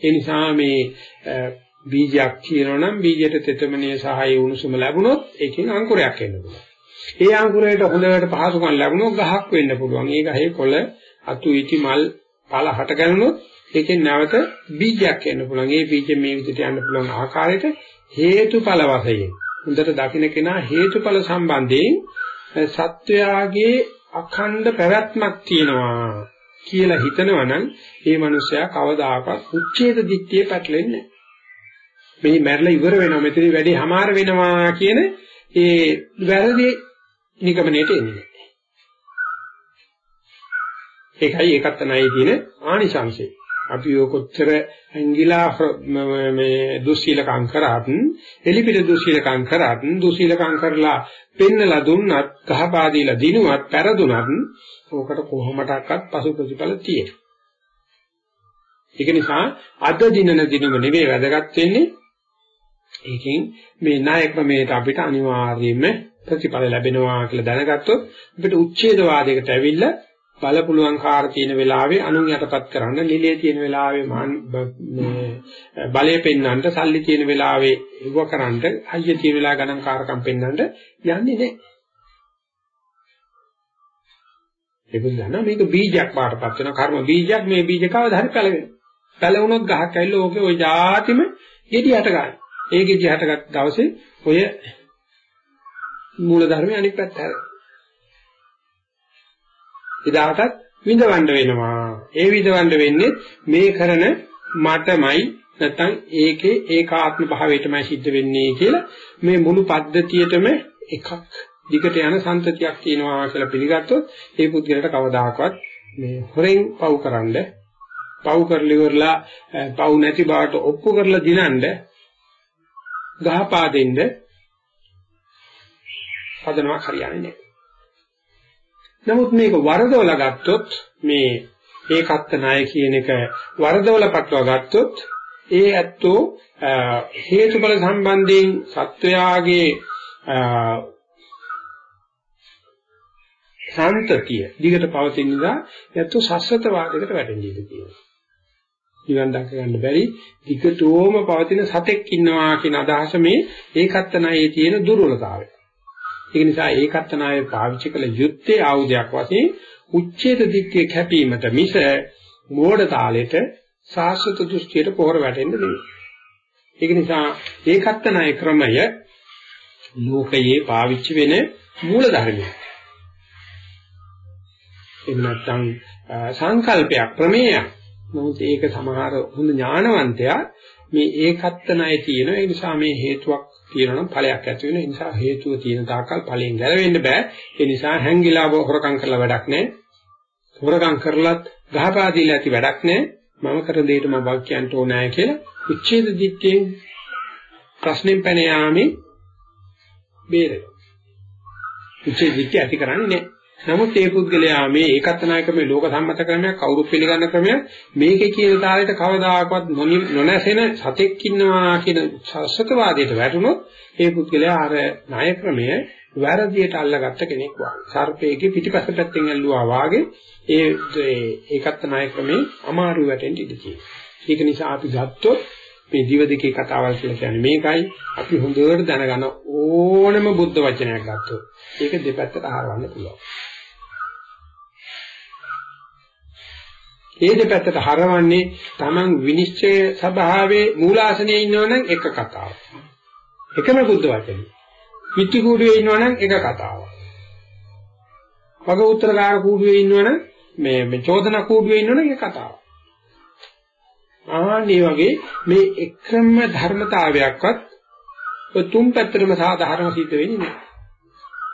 Speaker 1: ඒ නිසා මේ බීජයක් කියනවනම් බීජයට තෙතමනේ සහය උණුසුම ලැබුණොත් ඒකෙන් අංකුරයක් එන්න පුළුවන්. ඒ අංකුරයට හොඳට පහසුකම් ලැබුණොත් ගහක් වෙන්න පුළුවන්. ඒ ගහේ කොළ අතු ඉති මල් පල හට ගන්නොත් ඒකෙන් නැවත බීජයක් එන්න පුළුවන්. ඒ බීජෙ මේ විදිහට යන්න පුළුවන් ආකාරයට හේතුඵල වශයෙන් හොඳට දකින්න කෙනා හේතුඵල සම්බන්ධයෙන් සත්වයාගේ අඛණ්ඩ පැවැත්මක් තියෙනවා කියලා හිතනවා නම් ඒ මනුස්සයා කවදාකවත් උච්ඡේද දිට්ඨිය පැටලෙන්නේ නැහැ. මේ මැරලා ඉවර වෙනවා මෙතන වැඩි හමාර වෙනවා කියන ඒ වැරදි නිගමනයට එන්නේ. ඒකයි ඒකත් නැයි තියෙන ආනිසංශය. අපි ඔය කොච්චර ඇංගිලා මේ දුස්සීලකම් කරාත් එලිපිට දුස්සීලකම් කරාත් දුස්සීලකම් කරලා පෙන්නලා දුන්නත් ගහපාදීලා දිනුවත් පෙරදුනත් ඕකට කොහොමඩක්වත් පසු ප්‍රතිඵල තියෙනවා. ඒක නිසා අද දිනන දිනම නෙවෙයි වැදගත් වෙන්නේ ඒකෙන් මේ ණය ක්‍රමයට අපිට අනිවාර්යයෙන්ම ප්‍රතිඵල ලැබෙනවා කියලා දැනගත්තොත් අපිට උච්ඡේදවාදයකට ඇවිල්ලා බල පුළුවන් කාර තියෙන වෙලාවේ අනුන් යටපත් කරන්න නිලයේ තියෙන වෙලාවේ මේ බලය පෙන්වන්නට සල්ලි තියෙන වෙලාවේ ඉව කරන්නට අයිය තියෙන වෙලාව ගණන් කාරකම් පෙන්වන්නට යන්නේ නැහැ. ඒක නිසා මේක බීජයක් පාටපත් වෙන කර්ම බීජයක් මේ බීජ කවදා හරි පැලවෙනවා. පැලවුණොත් ගහක් ඇවිල්ලා ඕකේ ওই જાතිම ගෙඩි හට ගන්නවා. ඒ ගෙඩි හටගත් දවසේ ඔය මූල ධර්මයේ අනිත් පැත්ත හැරෙනවා. එදාටත් විඳවන්න වෙනවා. ඒ විඳවන්න වෙන්නේ මේ කරන මටමයි නැත්නම් ඒකේ ඒකාත්ම භාවයටමයි සිද්ධ වෙන්නේ කියලා මේ මුළු පද්ධතියටම එකක් දිගට යන සම්තතියක් තියෙනවා කියලා පිළිගත්තොත් ඒ පුද්ගලයාට කවදාකවත් මේ හොරෙන් පව්කරනද පව් කරලි ඉවරලා පව් නැති බවට ඔප්පු කරලා දිනනද ගහපා දෙන්න හදනවා හරියන්නේ නැහැ. නමුත් මේක වරදවලා ගත්තොත් මේ ඒකත්ත ණය කියන එක වරදවලා පටලවා ගත්තොත් ඒ ඇත්තෝ හේතුඵල සම්බන්ධයෙන් සත්වයාගේ සාන්තතිය දිගට පවතින නිසා ඇත්තෝ සස්සත වාදයකට වැටෙන්න ඉඩ තියෙනවා. නිවන් දක ගන්න බැරි දිගටම පවතින සතෙක් ඉන්නවා කියන අදහස මේ ඒකත්ත ණයේ තියෙන දුර්වලතාවය. ඒක නිසා ඒකත් නායේ පාවිච්චි කළ යුත්තේ ආයුධයක් වශයෙන් උච්ඡේද දික්කේ කැපීමට මිස මෝඩ තාලෙට සාස්වත දෘෂ්ටියට පොහොර වැටෙන්න නෙවෙයි. ඒක නිසා ඒකත් නායේ ක්‍රමය ලෝකයේ පාවිච්චි වෙන මූල ධර්මයක්. එහෙම නැත්නම් සංකල්පයක් ප්‍රමේයක්. නමුත් ඒක සමහර හොඳ ඥානවන්තයා මේ ඒකත් ණය තියෙන ඒ නිසා මේ හේතුවක් තියෙනනම් ඵලයක් ඇති වෙන නිසා හේතුව තියෙන තාකල් ඵලයෙන් ගැලවෙන්න බෑ. ඒ නිසා හැංගිලා හොරකම් කරලා වැඩක් නැහැ හොරකම් කරලත් ගහපාදීලා ඇති වැඩක් නැහැ මම කරන දෙයට මම වාක් කියන්න ඕනෑ කියලා උච්ඡේද දිත්තේ ප්‍රශ්නෙන් පැන යාමේ බේරෙනවා උච්ඡේද දිත්තේ ඇති කරන්නේ නැහැ නමුත් ඒ පුද්ගලයා මේ ඒකත් නායකමේ ලෝක සම්මත ක්‍රමයක් කවුරුත් පිළිගන්න ක්‍රමයක් මේකේ කියන තාලෙට කවදාකවත් නොනැසෙන සතෙක් ඉන්නවා කියන සත්‍යවාදයට වැටුනොත් ඒ පුද්ගලයා අර නාය ක්‍රමය වැරදියට අල්ලගත්ත කෙනෙක් වගේ. සර්පයේ පිටිපස්ස පැත්තෙන් ඇල්ලුවා වාගේ ඒ ඒකත් නාය ක්‍රමේ අමාරු වැටෙන්න ඉඩ තියෙනවා. ඒක නිසා අපි ගත්තොත් මේ දිව දෙකේ කතාවල් කියලා කියන්නේ මේකයි අපි හොඳට දැනගන්න ඕනම බුද්ධ වචනයක් ගත්තොත් ඒක දෙපැත්තට හරවන්න පුළුවන්. ඒ දෙපැත්තට හරවන්නේ Taman විනිශ්චය සභාවේ මූලාසනයේ ඉන්නවනම් එක කතාවක්. එකම බුද්ධ වචනේ. පිටි කූඩුවේ ඉන්නවනම් එක කතාවක්. වග උත්තරකාර කූඩුවේ ඉන්නවනම් මේ මේ චෝදනා කූඩුවේ ඉන්නවනම් එක කතාවක්. ආන්නේ වගේ මේ එකම ධර්මතාවයක්වත් ඔය තුන් පැත්තටම සාධාරණ සිද්ධ වෙන්නේ නැහැ.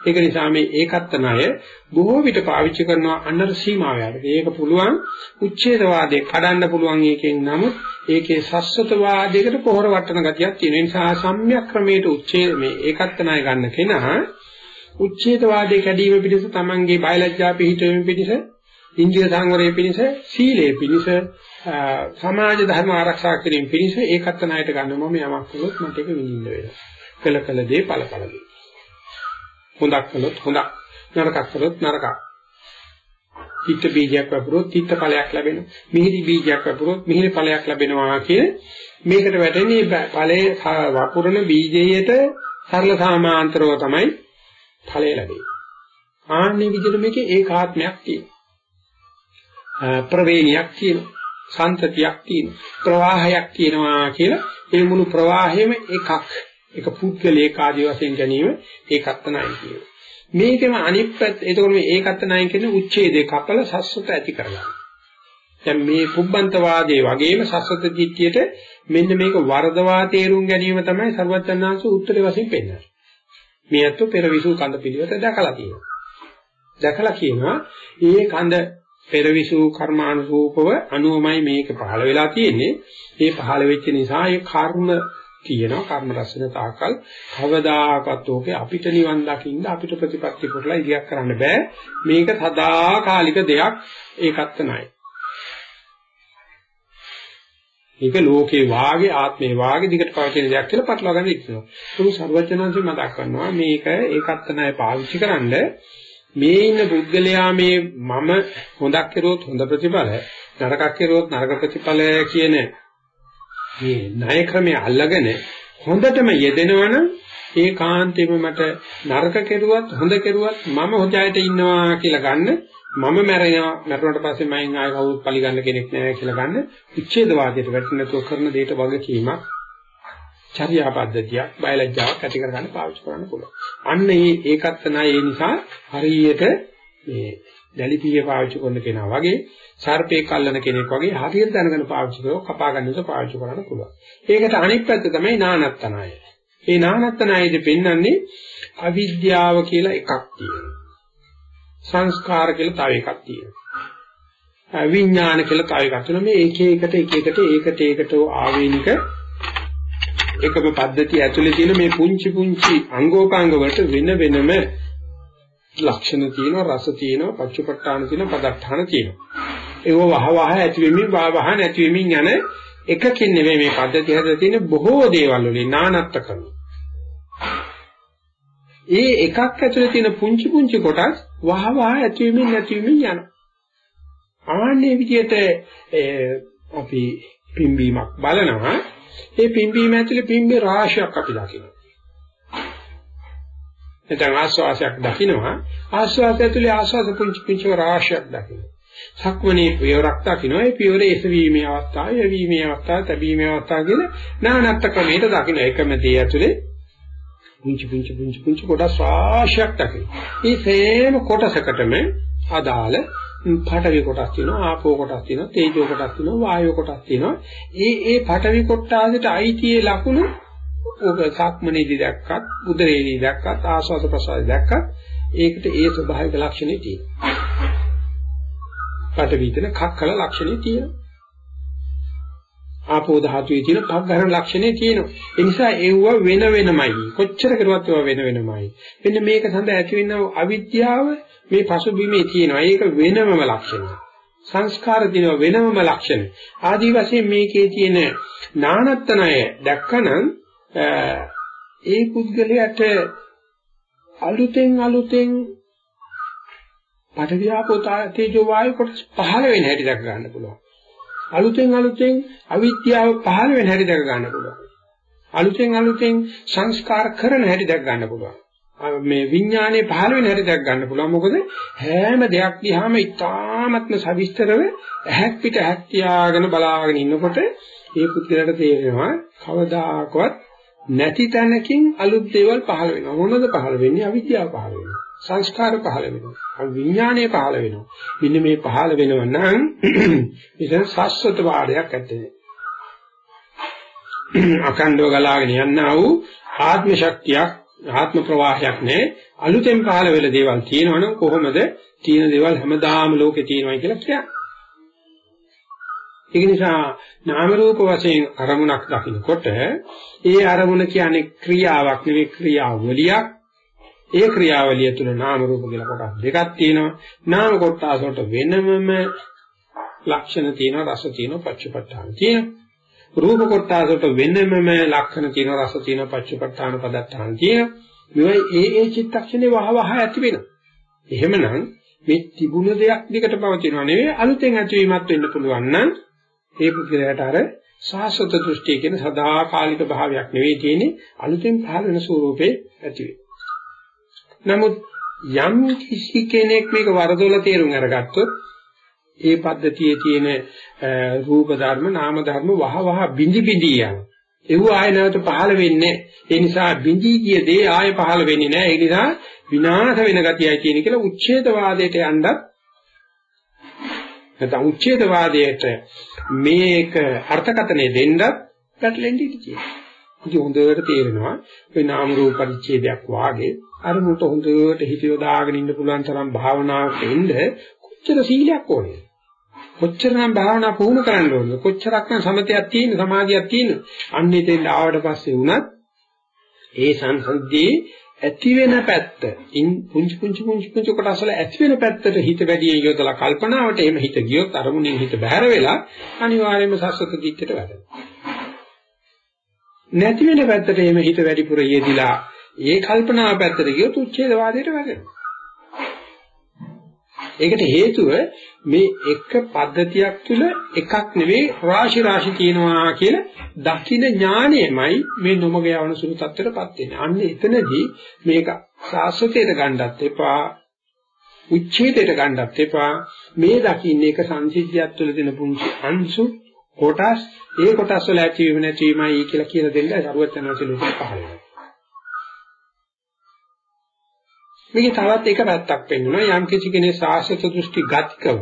Speaker 1: ඒක නිසා මේ ඒකත් ණය බොහෝ විට පාවිච්චි කරනවා අන්නර සීමාවයට. ඒක පුළුවන් උච්ඡේදවාදයේ කඩන්න පුළුවන් එකෙන් නමුත් ඒකේ සස්සතවාදයකට පොහොර වටන ගතියක් තියෙන නිසා සම්‍යක් ක්‍රමයට උච්ඡේද මේ ඒකත් ණය ගන්න කෙනා උච්ඡේදවාදයේ කැඩීම පිණිස තමන්ගේ බයලජ්ජා පිහිටවීම පිණිස ඉන්ද්‍රිය සංවරය පිණිස සීලය පිණිස සමාජ ධර්ම ආරක්ෂා කිරීම පිණිස ඒකත් ණයට ගන්න මම යමක් කළොත් මට ඒක විඳින්න වෙනවා. කළ කළ දේ ඵල ඵල දේ. හොඳක් කළොත් හොඳක් නරකක් කළොත් නරකක්. තිත්ත බීජයක් වපුරොත් තිත්ත ඵලයක් ලැබෙනවා. මිහිරි බීජයක් වපුරොත් මිහිරි ඵලයක් ලැබෙනවා කියන මේකට වැටෙන්නේ ඵලයේ වපුරන බීජයට සරල සමාන්තරව තමයි ඵලය ලැබෙන්නේ. ආන්නේ විදිහට මේකේ ඒකාත්මයක් තියෙනවා. ප්‍රවේණියක් තියෙනවා. සන්තතියක් තියෙනවා. ප්‍රවාහයක් තියෙනවා කියලා ඒ මුළු ප්‍රවාහයේම එකක්. ඒක පුද්ගලයක ආදී වශයෙන් ගැනීම ඒකත් නැයි කියනවා. මේකෙම අනිත් පැත්ත එතකොට මේ ඒකත් නැයි කියන උච්ඡේදේ කපල සස්සත ඇති කරගන්න. දැන් මේ පුබ්බන්තවාදයේ වගේම සස්සත දිට්ඨියට මෙන්න මේක වරදවා තේරුම් ගැනීම තමයි සර්වඥාන්ස උත්තරේ වශයෙන් පෙන්නන්නේ. මේ අත්ව පෙරවිසු කඳ පිළිවෙත දැකලා තියෙනවා. දැකලා කියනවා මේ කඳ පෙරවිසු කර්මානුරූපව අනුවමයි මේක පහළ වෙලා තියෙන්නේ. මේ පහළ වෙච්ච නිසා ඒ කර්ම තියෙනවා කර්ම රැස්න තාකල් කවදාකවත් ඕකේ අපිට නිවන් දකින්න අපිට ප්‍රතිපත්ති පුරලා ඉදිරියක් කරන්න බෑ. මේක සදාකාලික දෙයක්. ඒකත් නැහැ මේක ලෝකේ වාගේ ආත්මේ වාගේ දිගට පවතින දෙයක් කියලා පටලවා ගන්න ඉන්නවා. ඒක සර්වඥාන්සේ මතක් කරනවා මේක ඒකත් නැහැ පාවිච්චි කරන්න. මේ ඉන්න පුද්ගලයා මේ මම හොඳක් කෙරුවොත් හොඳ ප්‍රතිඵල නරකක් කෙරුවොත් නරක ප්‍රතිඵල කියන මේ ණය ක්‍රමය අල්ලගෙන හොඳටම යෙදෙනවනම් ඒ කාන්තේම මට නරක කෙරුවත් හොඳ කෙරුවත් මම හොජයට ඉන්නවා කියලා ගන්න මම මැරෙනවා මැරුණාට පස්සේ මයින් ආය කවුරුත් පලි ගන්න කෙනෙක් නැහැ කියලා ගන්න උච්ඡේදවාදයට වැටෙනතෝ කරන දෙයට වගකීමක් චර්යා පද්ධතියක් බයලජ්ජාවක් ඇති කරගන්න පාවිච්චි කරන්න පුළුවන්. අන්න ඒ ඒකත් නැයි ඒ නිසා හරියට මේ දැලිපිය පාවිච්චි කරන කෙනා වගේ සර්පේ කල්ලන කෙනෙක් වගේ හරියට දැනගෙන පාවිච්චි කරලා කපා ගන්නට පාවිච්චි කරන්න පුළුවන්. ඒකට අනිත් පැත්ත තමයි නානත්තනාය. ඒ නානත්තනායේදී පෙන්වන්නේ අවිද්‍යාව කියලා එකක් තියෙනවා. සංස්කාර කියලා තව එකක් තියෙනවා. විඥාන කියලා තව එකක් තියෙනවා. මේ එක එකට එක එකට ඒකට ඒකට ආවේනික එකම පද්ධතිය ඇතුලේ තියෙන මේ පුංචි පුංචි අංගෝපාංග වලට වෙන වෙනම ලක්ෂණ තියෙනවා රස තියෙනවා පච්චපට්ඨාන තියෙනවා පදත්තාන තියෙනවා ඒව වහ වහ ඇති වෙමින් වහ වහ නැති වෙමින් යන එකකින් නෙවෙයි මේ පද්ධතිය හදලා තියෙන බොහෝ දේවල් වලින් නානත්ත කරනවා. ඒ එකක් ඇතුලේ තියෙන පුංචි පුංචි කොටස් වහ වහ ඇති වෙමින් නැති වෙමින් යනවා. ආන්නේ විදිහට අපි පිම්බීමක් බලනවා. ඒ පිම්බීම ඇතුලේ පිම්බේ රාශියක් අපි දකිනවා. නැත්නම් ආස්වාසයක් දකිනවා ආස්වාසය ඇතුලේ ආස්වාස පුංචි පුංචි රාශියක් දකිනවා. සක්මණේ පියවරක් දකින්න ඒ පියවරේ එසවීමේ අවස්ථාව, යැවීමේ අවස්ථාව, තැබීමේ අවස්ථාව කියලා නානත්ත ක්‍රමයට දකින්න එකම දේ ඇතුලේ පුංචි පුංචි පුංචි පුංචි කොටස් රාශියක් දකින්න. මේ සෑම කොටසකටම අදාළ පඨවි කොටස් තියෙනවා, ආපෝ කොටස් තියෙනවා, තේජෝ කොටස් තියෙනවා, වායෝ කොටස් තියෙනවා. ඒ ඒ පඨවි කොටාසට අයිතියේ ලකුණු ඔබ සක්මනේදී දැක්කත්, උදරේදී දැක්කත්, ආස්වාද ප්‍රසවාස දැක්කත් ඒකට ඒ ස්වභාවික ලක්ෂණේ තියෙනවා. පට විතන කක්කල ලක්ෂණේ තියෙනවා. ආපෝ ධාතුවේ තියෙන පග්ඝරණ ලක්ෂණේ තියෙනවා. ඒ නිසා ඒව වෙන වෙනමයි. කොච්චර කරුවත් ඒවා වෙන වෙනමයි. මෙන්න මේක සඳහා ඇති වෙන අවිද්‍යාව මේ පසුබිමේ තියෙනවා. ඒක වෙනමම ලක්ෂණය. සංස්කාර දිනව වෙනමම ලක්ෂණ. ආදි වශයෙන් මේකේ තියෙන නානත්තනය දැක්කනම් ඒ පුද්ගලයාට අලුතෙන් අලුතෙන් පටවියාපෝ තේජෝ වායු කොටස් පහළ වෙන හැටි දක්ව ගන්න පුළුවන්. අලුතෙන් අලුතෙන් අවිද්‍යාව පහළ වෙන හැටි දක්ව ගන්න පුළුවන්. අලුතෙන් අලුතෙන් සංස්කාර කරන හැටි දක්ව ගන්න පුළුවන්. මේ විඥානයේ පහළ වෙන හැටි දක්ව ගන්න පුළුවන්. මොකද හැම දෙයක් දිහාම ඉතාමත්ම සවිස්තරව ඇහක් පිට ඇහක් තියාගෙන බලාගෙන ඉන්නකොට ඒ පුද්ගලයාට තේරෙනවා කවදාකවත් නැති තැනකින් අලුත් දේවල් පහළ වෙනවා. මොනවද පහළ වෙන්නේ? අවිද්‍යාව පහළ වෙනවා. සංස්කාර පහළ වෙනවා. විඥානය පහළ වෙනවා. මෙන්න මේ පහළ වෙනව නම් ඉතින් සස්වත වාදයක් ඇත්තේ. අකණ්ඩව ගලාගෙන යන්නා වූ ආත්ම ශක්තියක් ආත්ම ප්‍රවාහයක් නෑ අලුතෙන් පහළ වෙල දේවල් තියෙනවනම් කොහොමද තියෙන දේවල් හැමදාම ලෝකේ තියෙනවයි කියලා කියන්නේ. ඒක නිසා නාම රූප වශයෙන් අරමුණක් දකින්නකොට ඒ අරමුණ කියන්නේ ක්‍රියාවක් නෙවෙයි ක්‍රියාවලියක්. ඒ ක්‍රියාවලිය තුළ නාම රූප කියලා කොටස් දෙකක් තියෙනවා. නාම කොටස වලට වෙනමම ලක්ෂණ තියෙනවා, රස තියෙනවා, පච්චපට්ඨාන තියෙනවා. රූප කොටස වලට වෙනමම ලක්ෂණ තියෙනවා, රස තියෙනවා, පච්චපට්ඨාන පදත්තාන තියෙනවා. මේවා ඒ ඒ චිත්තක්ෂණේ වහ වහ ඇති වෙනවා. එහෙමනම් මේ තිබුණ දෙයක් දිකට පවතිනව නෙවෙයි අලුතෙන් ඇතිවීමක් වෙන්න පුළුවන් නම් ඒ පුද්ගලයාට අර සාසත දෘෂ්ටිය කියන සදාකාලික භාවයක් නෙවෙයි තියෙන්නේ අලුතෙන් පහළ වෙන ස්වරූපේ ඇති නමුත් යම් කිසි කෙනෙක් මේක වරදොල තේරුම් අරගත්තොත් ඒ පද්ධතියේ තියෙන රූප ධර්ම නාම ධර්ම වහ වහ බිඳි බිඳි යන. ඒව ආය නැවත පහළ වෙන්නේ ඒ නිසා බිඳි ගිය දේ ආය පහළ වෙන්නේ නැහැ. ඒ නිසා විනාශ වෙන ගතියයි තියෙන කියලා උච්ඡේදවාදයට යන්නත් නැත්නම් උච්ඡේදවාදයට මේක අර්ථකථනය දෙන්නත් පැටලෙන්න ඉඩ තියෙනවා. ඉතින් හොඳට තේරෙනවා මේ නාම රූප පරිච්ඡේදයක් වාගේ අර මුත හොඳට හිත යොදාගෙන ඉන්න පුළුවන් තරම් භාවනාවට එන්න කොච්චර සීලයක් ඕනේ. කොච්චරනම් භාවනා පුහුණු කරන්න ඕනද? කොච්චරක්නම් සමතයක් තියෙන සමාධියක් තියෙන. අන්න ඉතින් ආවට පස්සේ වුණත් ඒ සංසද්ධියේ ඇති වෙන පැත්ත ඉන් පුංචි පුංචි පුංචි පුංචි කොටස් වල ඇති වෙන පැත්තට හිත වැඩි යොදලා කල්පනාවට එහෙම හිත ගියොත් අරමුණෙන් හිත බැහැර වෙලා අනිවාර්යයෙන්ම සස්සත දිත්තට වැටෙනවා. නැති වෙන පැත්තට එහෙම හිත වැඩිපුර යෙදිලා ඒ කල්පනාව පැත්තට ගියොත් උච්ඡේදවාදයට වැටෙනවා. ඒකට හේතුව මේ එක පද්ධතියක් තුල එකක් නෙවෙයි රාශි රාශි තියෙනවා කියලා දකින ඥාණයමයි මේ නොමග යවන සුළු තත්ත්වයටපත් වෙන්නේ. අන්න එතනදී මේක සාස්වතයට ගන්නත් එපා, උච්ඡේදයට ගන්නත් එපා. මේ දකින්නේ එක සංසිද්ධියක් තුළ දෙන පුංචි අංශු කොටස් ඒ කොටස් වල ඇතිවීම නැතිවීමයි කියලා කියලා දෙන්න සරුවත් යනවා කියලා පහළ වෙනවා. මේකේ තවත් එක පැත්තක් පෙන්වනවා. යම් කිසි කෙනෙක් සාස්වත දෘෂ්ටි ගතිකව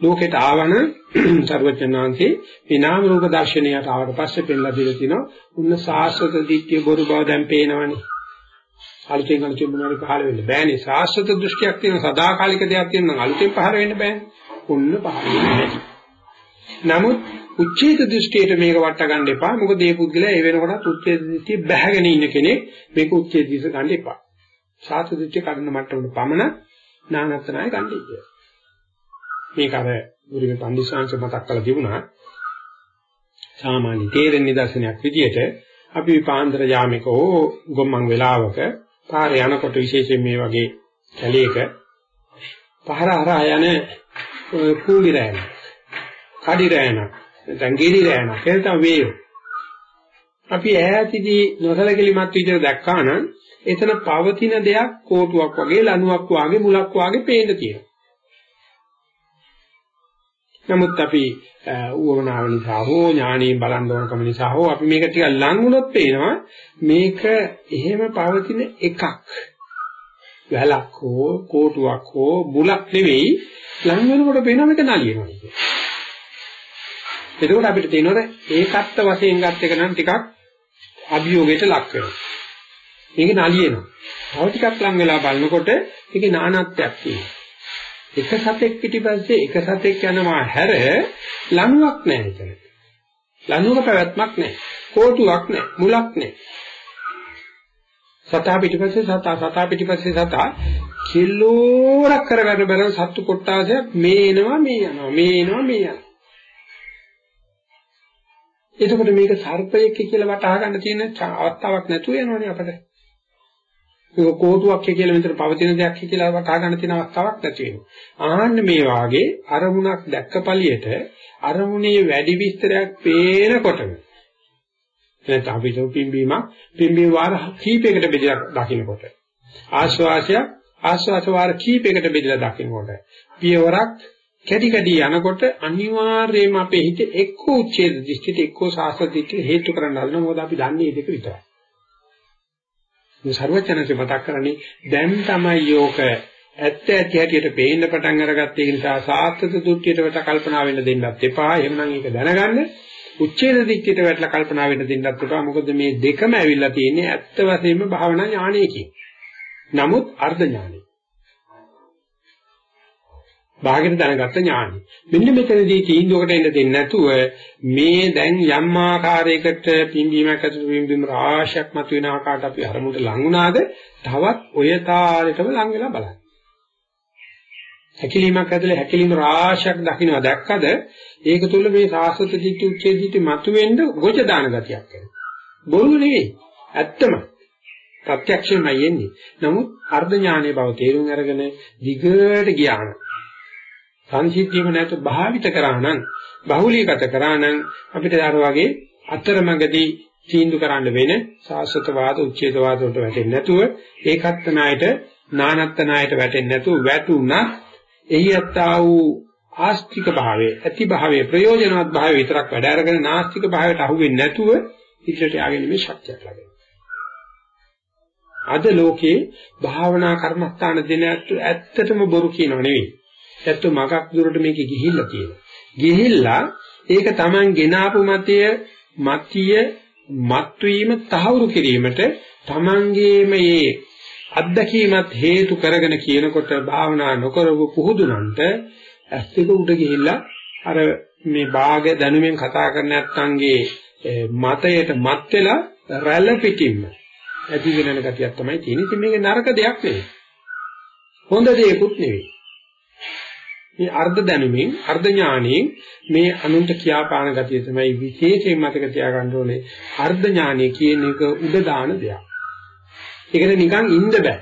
Speaker 1: ලෝකෙට ආවන සර්වඥාන්සේ විනාම රූප දර්ශනයට ආවට පස්සේ පෙන්ලා දෙලා තිනවා. උන්න සාස්වත දිට්ඨිය බොරු බව දැන් පේනවනේ. අලුතෙන් අලුතෙන් මොනවාරි පහළ වෙන්න බෑනේ සාස්වත දෘෂ්ටියක් තියෙන සදාකාලික දෙයක් තියෙන නම් අලුතෙන් පහළ වෙන්න බෑනේ උන්න පහළ වෙන්නේ නමුත් උච්චේත දෘෂ්ටියට මේක වට ගන්න එපා. මොකද මේ පුද්ගලයා ඒ වෙනකොට උච්චේත දෘෂ්ටිය බැහැගෙන ඉන්න කෙනෙක්. මේක උච්චේත දිස ගන්න එපා. සාතු දෘෂ්ටි කඩන මට්ටමට පමණ නානත්තනාය ගන්නයි කියන්නේ. මේක අර ගුරුගේ පන්දිස්වාංශ මතක් කරලා තිබුණා. සාමාන්‍ය තේරෙන නිදර්ශනයක් විදිහට අපි පාන්දර යාමක හෝ ගොම්මන් වෙලාවක පාරේ යනකොට විශේෂයෙන් මේ වගේ කැලේක පහර හරහා යන කූලි රෑන, කඩි රෑන, නැත්නම් ගෙඩි රෑන, එතන වේයෝ. අපි ඈතදී නොසලකලිමත් විදිහට දැක්කා නම් එතන පවතින දෙයක් කෝටුවක් වගේ ලණුවක් වගේ මුලක් වගේ පේන්න තියෙනවා. නමුත් අපි ඌවමනාව නිසා හෝ ඥාණයෙන් බලන් ඕනකම නිසා හෝ අපි මේක ටිකක් ලං වුණොත් පේනවා මේක එහෙම පවතින එකක්. වැලක් හෝ කෝටුවක් හෝ මුලක් නෙවෙයි ලං වෙනකොට පේනවා මේක නලියනවා කියන්නේ. එතකොට අපිට තේරෙනවා ඒකත්ත වශයෙන් ගත් එක නම් ටිකක් අභියෝගයට ලක් වෙනවා. මේක නලියෙනවා. තව ටිකක් ලං වෙලා බලනකොට ඒකේ නානත්වයක් තියෙනවා. එක සතෙක් පිටිපස්සේ එක සතෙක් යනවා හැර ලණුවක් නැහැ එතන. ලණුවක පැවැත්මක් නැහැ. කෝටුවක් නැහැ. මුලක් නැහැ. සතා පිටිපස්සේ සතා සතා පිටිපස්සේ සතා කිලෝරක් කරගන්න බැරව සත්තු කොට්ටාසයක් මේ එනවා මේ යනවා මේ එනවා මේ යනවා. එතකොට මේක සර්පයෙක් කියලා වටහා ගන්න තියෙන අවස්ථාවක් නැතුව යනවනේ අපිට. ඒක කෝටුවක් කියලා මෙතන පවතින දෙයක් කියලා වටහා ගන්න තියෙන අවස්ථාවක් නැති වෙනවා. ආන්න මේ වාගේ අරමුණක් දැක්කපලියට අරමුණේ වැඩි විස්තරයක් පේනකොටම එතන අපිට පිම්බීම පිම්බී වාර කීපයකට බෙදලා දකින්නකොට ආශ්වාසය ආශ්වාස වාර කීපයකට බෙදලා දකින්නකොට පියවරක් කැටි කැටි යනකොට අනිවාර්යයෙන්ම අපේ හිතේ එක්ක උච්ඡේද දෘෂ්ටිට එක්ක සාස්ත්‍ර දෘෂ්ටිට හේතු කරන්න හදනවා මොකද අපි දන්නේ මේ දෙක විතරයි. මේ ਸਰවඥන්සේ මතක් කරන්නේ දැන් තමයි යෝක ඇත්ත ඇති හැටියට පේන්න පටන් අරගත්තේ ඒ නිසා සාස්ත්‍ර දෘෂ්ටියට වට කල්පනා වෙන්න දෙන්නත් එපා. එහෙමනම් ඒක දැනගන්න උච්ඡේද දෘෂ්ටියට වැටලා කල්පනා වෙන්න දෙන්නත් එපා. මොකද මේ දෙකම ඇවිල්ලා තියෙන්නේ ඇත්ත වශයෙන්ම භාවනා ඥානයකින්. නමුත් අර්ධ ඥානය. භාගෙට දැනගත්ත ඥානයි. මෙන්න මෙතනදී තීන්දුවකට එන්න දෙන්නේ නැතුව මේ දැන් යම් ආකාරයකට පිම්බීමක් ඇතුළු පිම්බීම රාශියක් මතුවෙන ආකාරයට අපි අරමුණට ලං වුණාද තවත් ඔය තාලෙටම ලං වෙලා බලන්න. හැකිලීමක් ඇතුළේ හැකිලීම රාශියක් දකින්නවා දැක්කද ඒක තුළ මේ සාස්වත දිට්ඨි උච්ඡේ දිට්ඨි මතුවෙන්න ගොජ දාන ගතියක් එනවා. බොරු නෙවෙයි. ඇත්තම. ප්‍රත්‍යක්ෂයෙන්මයි එන්නේ. නමුත් අර්ධ ඥානයේ බව තේරුම් අරගෙන දිගට ගියාන සංසිද්ධියම නැතු භාවිත කරා නම් බහුලීගත කරා නම් අපිට අර වගේ අතරමඟදී තීන්දුව කරන්න වෙන සාස්වත වාද උච්ඡේද වාද වලට වැටෙන්නේ නැතුව ඒකත් ණයට නානත්ත ණයට වැටෙන්නේ නැතුව වැටුණා එහි යත්තා වූ ආස්තික භාවයේ ඇති භාවයේ ප්‍රයෝජනවත් භාවයේ විතරක් වැඩ අරගෙන නාස්තික භාවයට අහු වෙන්නේ නැතුව ඉදිරියට ය아가න මේ ශක්තියක් ලැබෙනවා. අද ලෝකේ භාවනා කර්මස්ථාන දෙන ඇත්තටම බොරු කියනව නෙවෙයි. ඇත්ත මගක් දුරට මේකේ ගිහිල්ලා තියෙනවා. ගිහිල්ලා ඒක Taman ගෙනාපු මතය මතිය මත්වීම තහවුරු කිරීමට Tamanගේම මේ අත්දැකීමත් හේතු කරගෙන කියනකොට භාවනා නොකරපු පුහුදුනන්ට ඇස් දෙක උඩ ගිහිල්ලා අර මේ භාග දැනුමින් කතා කරන නැත්තන්ගේ මතයට මත් වෙලා රැළ පිටින්ම ඇතිගෙන යන ගතියක් තමයි තියෙන්නේ. ඉතින් මේක නරක දෙයක් නෙවෙයි. හොඳ දෙයක්ුත් නෙවෙයි. මේ අර්ධ දැනුමින් අර්ධ ඥානෙන් මේ අනුන්ට කියාපාන ගතිය තමයි විශේෂයෙන් මතක තියාගන්න ඕනේ අර්ධ ඥානය කියන එක උඩ දාන දෙයක්. ඒකට නිකන් ඉන්න බෑ.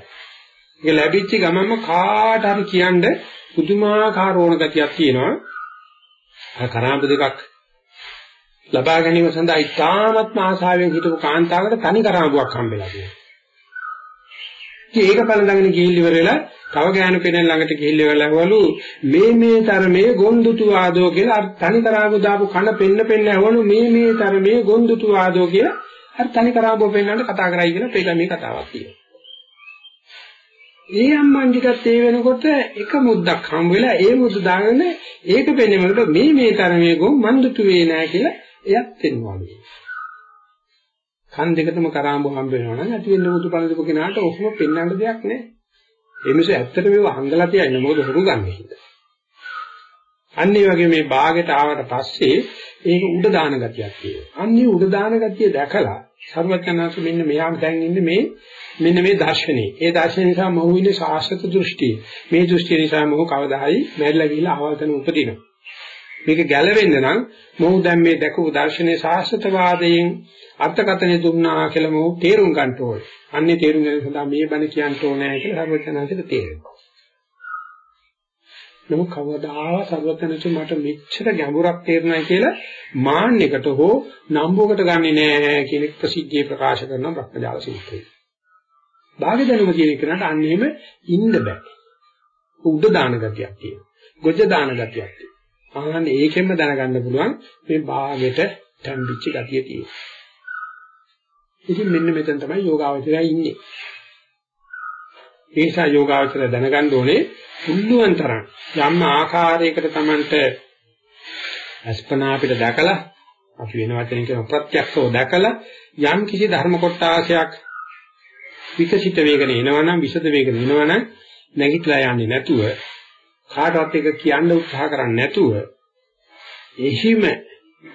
Speaker 1: ඒක ලැබිච්ච ගමන්ම කාට හරි කියන්න පුදුමාකාර ඕන ගතියක් තියෙනවා. අර කරාඹ දෙකක් ලබා ගැනීම සඳහා ඉතාමත්ම ආශාවෙන් හිටපු කාන්තාවකට තනි කරාඹුවක් හම්බෙලා තියෙනවා. ඉතින් ඒක බලඳගෙන ගිහිල් ඉවර වෙලා තව ගෑනු කෙනෙක් ළඟට ගිහිල්ලා වෙලාවලු මේ මේ තරමේ ගොන්දුතු ආදෝ කියලා අර තනි කරාගු දාපු කන පෙන්න පෙන්න ඇවලු මේ මේ තරමේ ගොන්දුතු ආදෝ කියලා අර තනි කරාගු පෙන්නන්න කතා කරයි කියලා පෙළ මේ කතාවක් කියනවා. ඒ අම්මන්ටිකත් ඒ වෙනකොට එක මුද්දක් හම් වෙලා ඒ මුද්ද දාගෙන ඒක පෙන්නනකොට මේ මේ තරමේ ගොන් මන්දුතු වේ නෑ කියලා එයත් පෙන්වනවා. කන් දෙකටම කරාඹු හම්බ වෙනවා නම් ඇති වෙන්න මුතු පළඳපු කෙනාට ඔහොම පෙන්වන්න දෙයක් නෑ. ඒ මිනිස්සු ඇත්තට මේව හංගලා තියන්නේ මොකද හුරු ගන්න හින්දා. අන්න ඒ වගේ මේ ਬਾගෙට ආවට පස්සේ ඒක උඩ දාන ගතියක් තියෙනවා. අන්නේ උඩ දාන ගතිය දැකලා සර්වඥාන්ස මෙන්න මෙයාම දැන් ඉන්නේ මේ මෙන්න මේ දර්ශනේ. ඒ දර්ශන නිසා මොහු ඉන්නේ සාස්ත්‍ව දෘෂ්ටිය. මේ දෘෂ්ටිය නිසා මොහු කවදා හරි මැරිලා ගිහිල්ලා ආවතන උපදිනවා. මේක ගැලවෙන්න නම් මොහු දැන් මේ දැකපු දර්ශනේ සාස්ත්‍රවාදයෙන් අර්ථකථනය දුන්නා කියලා මොහු තේරුම් ගන්න ඕනේ. අන්නේ තේරුම් ගැනීම සඳහා මේ බණ කියන්න ඕනේ කියලා සර්වඥාන්සේට තේරෙනවා. නමුත් කවදාවත් සර්වඥාන්සේ මට මෙච්චර ගැඹුරක් තේරුණා කියලා මාන්නයකට හෝ නම්බුවකට ගන්නෙ නෑ කියන ප්‍රසිද්ධියේ ප්‍රකාශ කරන බ්‍රහ්මජාල සූත්‍රය. භාග්‍ය දැනුම කියන එකට අන්න එහෙම ඉන්න බෑ. උද්ද දාන ගතියක් තියෙනවා. ගොජ දාන ගතියක් තියෙනවා. අහන්න ඒකෙන්ම දැනගන්න පුළුවන් මේ භාගෙට තැම්පිච්ච ගතිය තියෙනවා. ඉතින් මෙන්න මෙතන තමයි යෝගාවචරය ඉන්නේ. ඒ නිසා යෝගාවචරය දැනගන්න ඕනේ පුළුවන් තරම් යම් ආකාරයකට Tamanට අස්පනා අපිට දැකලා අපි වෙන වචනෙන් කියන ප්‍රත්‍යක්ෂව දැකලා යම් කිසි ධර්ම කොටාසයක් විකසිත වේගන එනවනම් විසද වේගන එනවනම් නැගිටලා යන්නේ නැතුව කාටවත් එක කියන්න උත්සාහ කරන්නේ නැතුව එහිම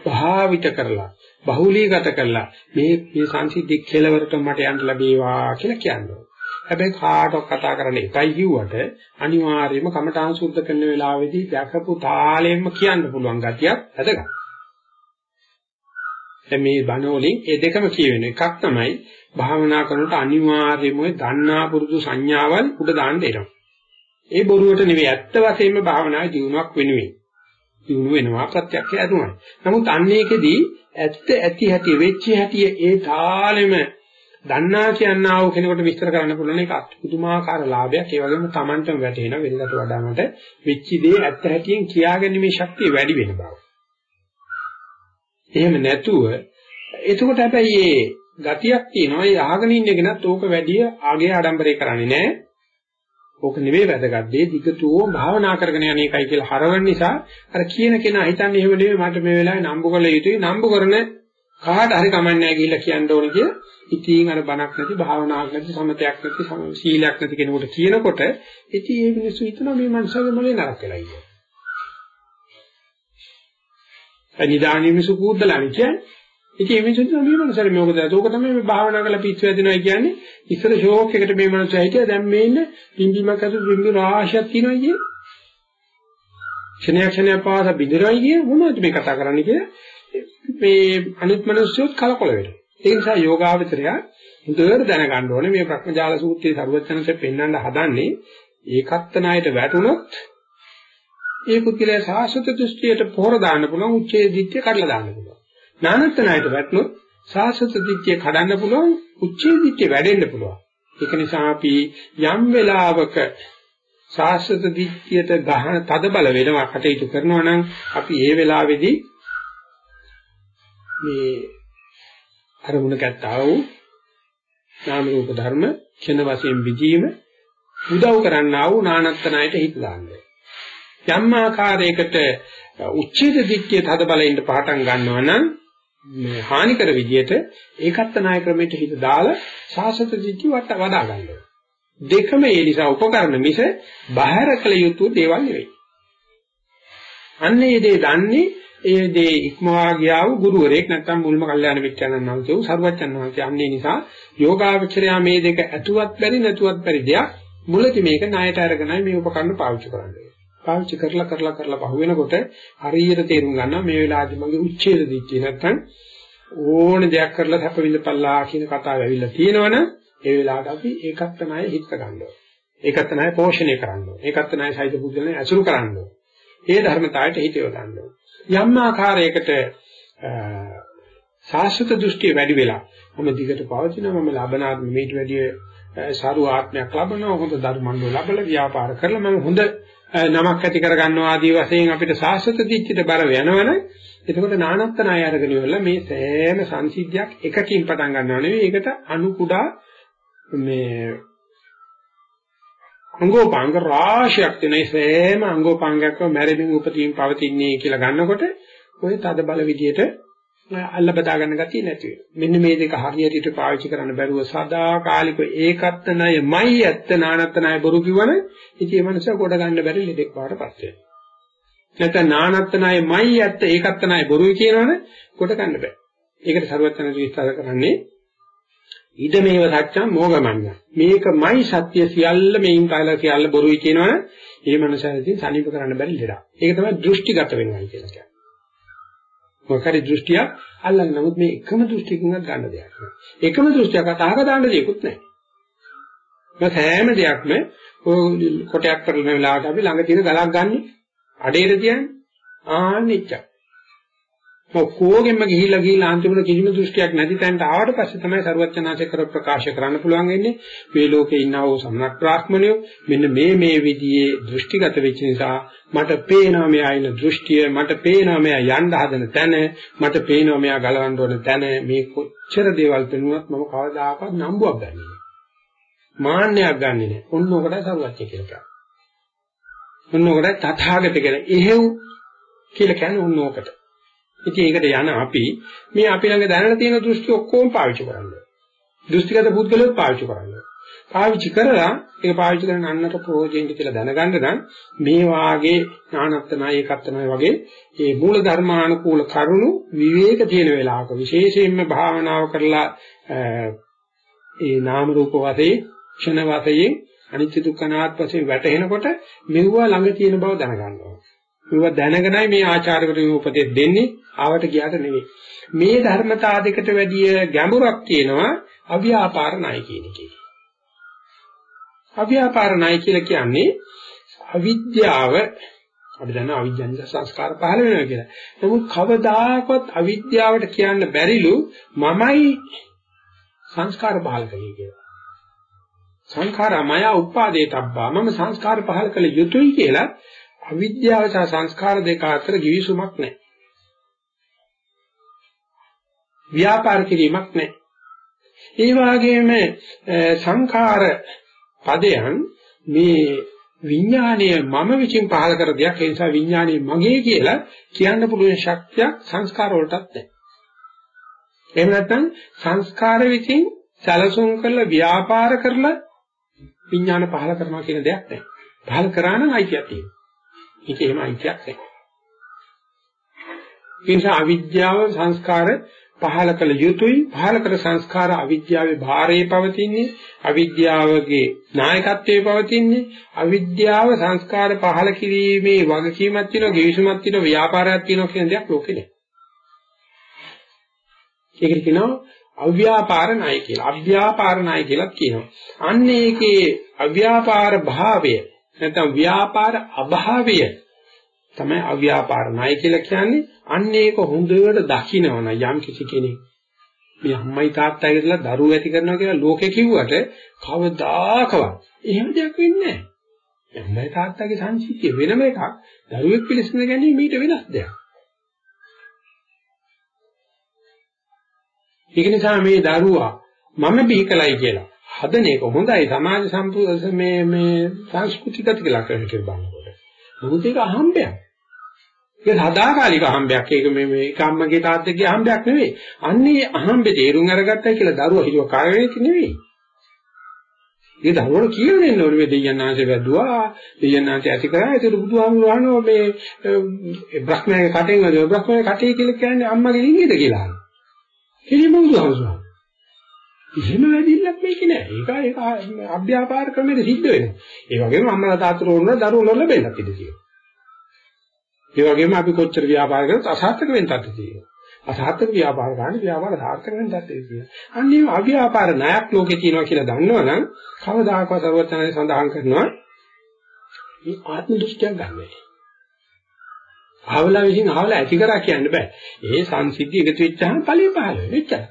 Speaker 1: භාවිත කරලා බහුලීගත කරලා මේ මේ සංසිද්ධි කෙලවරට මට යන්න ලැබේවා කියලා කියනවා. හැබැයි කාටවත් කතා කරන්න එකයි කිව්වට අනිවාර්යයෙන්ම කමඨාන් සුද්ධ කරන වෙලාවේදී දැකපු තාලෙන්ම කියන්න පුළුවන් ගතියක් වැදගත්. දැන් මේ බණ වලින් ඒ දෙකම කියවෙන එකක් තමයි භාවනා කරනකොට අනිවාර්යයෙන්ම දන්නා පුරුදු සංඥාවල් උඩ දාන්න එනවා. ඒ බොරුවට නෙවෙයි ඇත්ත වශයෙන්ම භාවනාවේ දියුණුවක් වෙනුවෙන්. දියුණු වෙනවා ප්‍රත්‍යක්ෂය ඇතුමයි. නමුත් අන්නේකෙදී ඇත්ත ඇති හැටි වෙච්ච හැටි ඒ තාලෙම දන්නා කියනා වූ කෙනෙකුට විස්තර කරන්න පුළුවන් එක අත්පුදුමාකාර ලාභයක්. ඒ වගේම Tamanටම වැටෙන වෙනකට වඩා මට වෙච්ච දේ ඇත්ත හැටියෙන් කියාගැනීමේ ශක්තිය වැඩි වෙන බව. එහෙම නැතුව එතකොට හැබැයි මේ ගතියක් තියෙනවා. ඒ අහගෙන ඉන්න කෙනත් ඕක වැඩි ආගේ ආඩම්බරේ කරන්නේ නැහැ. ඕක නෙවෙයි වැදගත් දේ. දිගටම භාවනා කරගෙන යන එකයි කියලා හරවන නිසා අර කියන කෙනා හිතන්නේ එහෙම නෙවෙයි මට මේ වෙලාවේ නම්බු කළ යුතුයි. නම්බු කරන කාට හරි කමන්නේ නැහැ ගිහිල්ලා කියන්න ඕනේ කිය. ඉතින් අර බණක් නැති භාවනාවක් නැති සමතයක් නැති සීලයක් නැති කෙනෙකුට කියනකොට ඉතින් මේ මිනිස්සු හිතනවා මේ මනුස්සයගේ මොලේ නරක වෙලා ඉන්නේ. අනිදානි මිනිස්සු කූද්දලානේ කියන්නේ. ඉතින් මේ මිනිස්සු මේ මනුස්සයර මේකද ඒක තමයි මේ භාවනා කරලා පිස්සු වැදිනවා කියන්නේ. ඉස්සර ෂෝක් එකට මේ මනුස්සයා හිටියා දැන් මේ ඉන්න පිම්බීමක් අතු පිම්බි රාශියක් තියෙනවා කියේ. ක්ෂණයක් ක්ෂණයක් පාස බිඳරයි කියේ මොනවද මේ කතා කරන්නේ කියලා. මේ අනිත් මිනිස්සුත් කලකොල වෙනවා. ඒ නිසා යෝගාවචරය හොඳට දැනගන්න ඕනේ මේ ප්‍රඥාල සූත්‍රයේ සර්වඥන්සේ පෙන්වන්න හදන්නේ ඒකත් ණයට වැටුනොත් ඒ පුද්ගලයා සාස්වත දෘෂ්ටියට පොහොර දාන්න පුළුවන් උච්චේ දිට්ඨිය කඩලා දාන්න පුළුවන්. නානත් ණයට වැටුනොත් සාස්වත දිට්ඨිය කඩන්න පුළුවන් උච්චේ දිට්ඨිය වැඩෙන්න පුළුවන්. ඒක නිසා අපි යම් වෙලාවක සාස්වත දිට්ඨියට ගහන තද බල වෙනවා කටයුතු කරනවා නම් අපි ඒ වෙලාවේදී මේ අරමුණ ගත්තා වූ නාම රූප ධර්ම ක්ෂණ වශයෙන් විජීම උදව් කරන්නා වූ නානත්තනයට හිත දාන්නේ. යම් ආකාරයකට උච්චිත දික්කේ තද බලෙන්ට පාටම් ගන්නවා නම් මේ හානිකර විදියට ඒකත් නාය ක්‍රමයට හිත දාලා සාසත දික්කේ වට වඩා ගන්නවා. දෙකම ඒ නිසා උපකරණ මිස බාහිර කළ යුතු දේවල් නෙවෙයි. අන්නේ දේ දන්නේ ඒ දේ ඉක්මවා ගියා වූ ගුරුවරයෙක් නැත්නම් මුල්ම කල්යාණ මිත්‍යානන් වහන්සේ වූ සර්වඥන් වහන්සේ අන්නේ නිසා යෝගාවචරයා මේ දෙක ඇතුවත් බැරි නැතුවත් බැරි දෙයක් මුලදී මේක ණයට අරගෙනයි මේ උපකරණ පාවිච්චි කරන්නේ. පාවිච්චි කරලා කරලා කරලා පහු වෙනකොට හරියට තේරුම් ගන්නවා මේ වෙලාවේදී මගේ උච්ඡේද දිච්චේ නැත්නම් ඕන දෙයක් කරලා හැප විඳපල්ලා කියන කතාව ඇවිල්ලා තියෙනවනම් ඒ වෙලාවට අපි ඒකත් තමයි හිත ගන්න ඕනේ. ඒකත් තමයි පෝෂණය කරන්න ඕනේ. ඒකත් තමයි සයිත පුද්ගලයන් ඇසුරු කරන්න ඕනේ. ඒ ධර්මතාවයට හිත යොදන්න ඕනේ. යම් ආකාරයකට සාස්වත දෘෂ්ටිය වැඩි වෙලා මම දිගට පවතිනවා මම ලබනාත් මේට වැඩිය සාරු ආත්මයක් ලබනවා හොඳ ධර්මණ්ඩෝ ලබලා ව්‍යාපාර කරලා මම හොඳ නමක් ඇති කර ගන්නවා ආදී වශයෙන් අපිට සාස්වත දිච්චිට බර වෙනවනේ. එතකොට නානත්තන අය අරගෙන ඉවරලා මේ සෑම සංසිද්ධියක් එකකින් පටන් ගන්නව නෙවෙයි. ඒකට අනු කුඩා මේ අංගෝපාංග රාශියක් තියෙන. ඒ සෑම අංගෝපාංගයක්ම මැරෙමින් උපදීන් පවතින්නේ කියලා ගන්නකොට ඔය තද බල විදියට අල්ල බදා ගන්න ගතිය නැති වෙනවා. මෙන්න මේ දෙක හරියට පාවිච්චි කරන්න බැරුව සදාකාලික ඒකත් ණයමයි ඇත්ත නානත් ණය බොරු කිව්වන ඉතින් මේ මනුස්සයා කොට ගන්න බැරි ලෙඩෙක් වඩපත් වෙනවා. නැත්නම් නානත් ණයමයි ඇත්ත ඒකත් ණය බොරුයි කියනවනේ කොට ගන්න බෑ. ඒකට ਸਰවඥ විස්තර කරන්නේ ඉදමේව සත්‍යං මොගමඤ්ඤ මේකමයි සත්‍ය සියල්ල මේන් කාලා සියල්ල බොරුයි කියනවනේ ඒ මනසාරදී සනීප කරන්න බැරි ලෙඩක්. ඒක තමයි දෘෂ්ටිගත වෙනවා කියලා කියන්නේ. මොකද දෘෂ්ටියක් අල්ලන්නේ නමුත් මේ එකම දෘෂ්ටියකින්වත් ගන්න දෙයක් නෑ. එකම දෘෂ්ටියක් අතහක දාන්න දෙයක්වත් නෑ. මේ හැම දෙයක්ම ඔය කොටයක් කරන වෙලාවට අපි ළඟ තියෙන ගලක් ගන්න අඩේට තියන්නේ ආනිච්චක්. ඔක්කොගෙම ගිහිල්ලා ගිහිල්ලා අන්තිමට කිසිම දෘෂ්ටියක් නැති තැනට ආවට පස්සේ තමයි සරුවචනාංශ කර ප්‍රකාශ කරන්න පුළුවන් වෙන්නේ. මේ ලෝකේ ඉන්නා වූ සම්නක් ප්‍රාඥමණයෝ මෙන්න මේ මේ විදිහේ දෘෂ්ටිගත වෙච්ච නිසා මට පේනවා මෙයා ඉන්න දෘෂ්ටිය මට පේනවා මෙයා යන්න හදන තැන මට පේනවා මෙයා ගලවන්න ඕන තැන. මේ කොච්චර දේවල් පෙනුනත් මම කවදාකවත් නම්බුවක් ගන්නෙ නෑ. මාන්නයක් ගන්නෙ නෑ. ඔන්න ඔකට සරුවච්ච කියලා කියනවා ඔන්න ඔකට තථාගත කියන එහෙව් කියලා කියන්නේ ඔන්න ඔකට ඉතින් ඒකට යන අපි මේ අපි ළඟ දැනලා තියෙන දෘෂ්ටි ඔක්කොම පාවිච්චි කරන්නේ. දෘෂ්ටිගත පුද්ගලයෝ පාවිච්චි කරන්නේ. පාවිච්චි කරලා ඒක පාවිච්චි කරන අන්නට ප්‍රයෝජනෙට කියලා දැනගන්න නම් මේ වාගේ ඥානත්තනයි ඒකත්තනයි වගේ මේ මූල ධර්මානුකූල කරුණු විවේක තියෙන වෙලාවක විශේෂයෙන්ම භාවනාව කරලා ඒ නාම රූප වශයෙන් ක්ෂණ වශයෙන් අනිත්‍ය දුක්ඛ අනාත්ම වශයෙන් වැටහෙනකොට මෙවුවා ළඟ තියෙන බව දැනගන්නවා. මේවා දැනගෙනයි මේ ආචාර්යවරු උපදෙස් දෙන්නේ ආවට ගියාට නෙවෙයි. මේ ධර්මතා දෙකට වැඩිය ගැඹුරක් තියෙනවා අව්‍යාපාර ණය කියන එකේ. අව්‍යාපාර ණය කියලා කියන්නේ අවිද්‍යාව අපි දන්නවා අවිද්‍යාවෙන් සංස්කාර පහළ වෙනවා කියලා. නමුත් කවදාකවත් අවිද්‍යාවට කියන්න බැරිලු මමයි සංස්කාර පහළ කළේ කියලා. සංඛාරමය උපාදේ තබ්බා මම සංස්කාර පහළ කළ යුතුයි කියලා අවිද්‍යාව සහ සංස්කාර දෙක අතර කිවිසුමක් නැහැ. ව්‍යාපාර කිරීමක් නැහැ. ඒ වගේම සංඛාර පදයන් මේ විඥානය මම විසින් පහල කර දෙයක් ඒ නිසා විඥානය මගේ කියලා කියන්න පුළුවන් ශක්තියක් සංස්කාර වලටත් නැහැ. එහෙම නැත්නම් සංස්කාර විසින් සැලසුම් කරලා ව්‍යාපාර කරලා විඥාන පහල කරනවා කියන දෙයක් නැහැ. පහල කරා නම් අයිතියක් තියෙනවා. ඒක එහෙම අයිතියක් නැහැ. ඒ නිසා අවිද්‍යාව සංස්කාර පහල කළ යුතුයි පහල කළ සංස්කාර අවිද්‍යාවේ භාරයේ පවතින්නේ අවිද්‍යාවගේ නායකත්වයේ පවතින්නේ අවිද්‍යාව සංස්කාර පහල කිරීමේ වගකීමක් තියෙනවා ගිවිසුමක් තියෙනවා ව්‍යාපාරයක් තියෙනවා කියන දෙයක් ලෝකේ නැහැ. ඒකට කියනවා අව්‍යාපාර ණය කියලා. අව්‍යාපාර ණය කියලා කියනවා. අන්න ඒකේ අව්‍යාපාර භාවය නැත්නම් ව්‍යාපාර අභාවය තමයි අව්‍යාපාර ණය කියලා කියන්නේ. අන්න ඒක හොඳට දකින්නවන යම් කිසි කෙනෙක් මේ අම්මයි තාත්තයි කියලා දරුවෝ ඇති කරනවා කියලා ලෝකේ කිව්වට කවදාකවත් එහෙම දෙයක් වෙන්නේ නැහැ. අම්මයි තාත්තගේ සංසිද්ධිය වෙනම එකක්. දරුවෙක් පිළිස්සන ගැනීම ඊට වෙනස් දෙයක්. ඒක නිසා මේ දරුවා මම බිහිකලයි කියලා හදන එක හොඳයි සමාජ සම්පූර්ණ මේ මේ සංස්කෘතික ලක්ෂණ කියලා බලනකොට. මොකද ඒක අහම්බයක්. ඒක සදාකාලික අහම්බයක්. ඒක මේ මේ කම්මගේ තාත්තගේ අහම්බයක් නෙවෙයි. අන්නේ අහම්බේ තේරුම් අරගත්තයි කියලා දරුවා හිතුව කාරණේක නෙවෙයි. ඒ දරුවෝ කියන්නේ නෝනේ මේ දෙයයන්ාංශය වැදුවා දෙයයන්ාංශය ඇති කරා ඒක බුදුහාමුදුරුවෝ මේ බ්‍රහ්මයාගේ කටෙන් වල බ්‍රහ්මයාගේ කටේ කියලා කියන්නේ අම්මගේ ඉංගිත කියලා. කෙලිම බුදුහාමුදුරුවෝ. එහෙම වැඩිල්ලක් මේක නෑ. ඒක ඒක අභ්‍යාපාර ක්‍රමෙට සිද්ධ වෙනවා. ඒ වගේම අම්මලා තාත්තලා උනන දරුවෝ ලැබෙන්නත් ඉඩ තියෙනවා. ඒ වගේම අපි කොච්චර ව්‍යාපාර කරත් අසාර්ථක වෙන්නත් තියෙනවා. අසාර්ථක ව්‍යාපාර ගන්න ව්‍යාපාර සාර්ථක වෙන්නත් තියෙනවා. අන්නේ අව්‍යාපාර ණයක් ලෝකේ තියෙනවා කියලා දන්නවනම් කවදාකවත් සර්වඥයන් සඳහන් කරනවා මේ ආත්ම දෘෂ්ටියක් ගන්නෑ. ආවලා විසින් ආවලා ඇති කරා කියන්න බෑ. ඒ සංසිද්ධිය එකතු වෙච්චාම ඵලෙ පහළ වෙච්චා.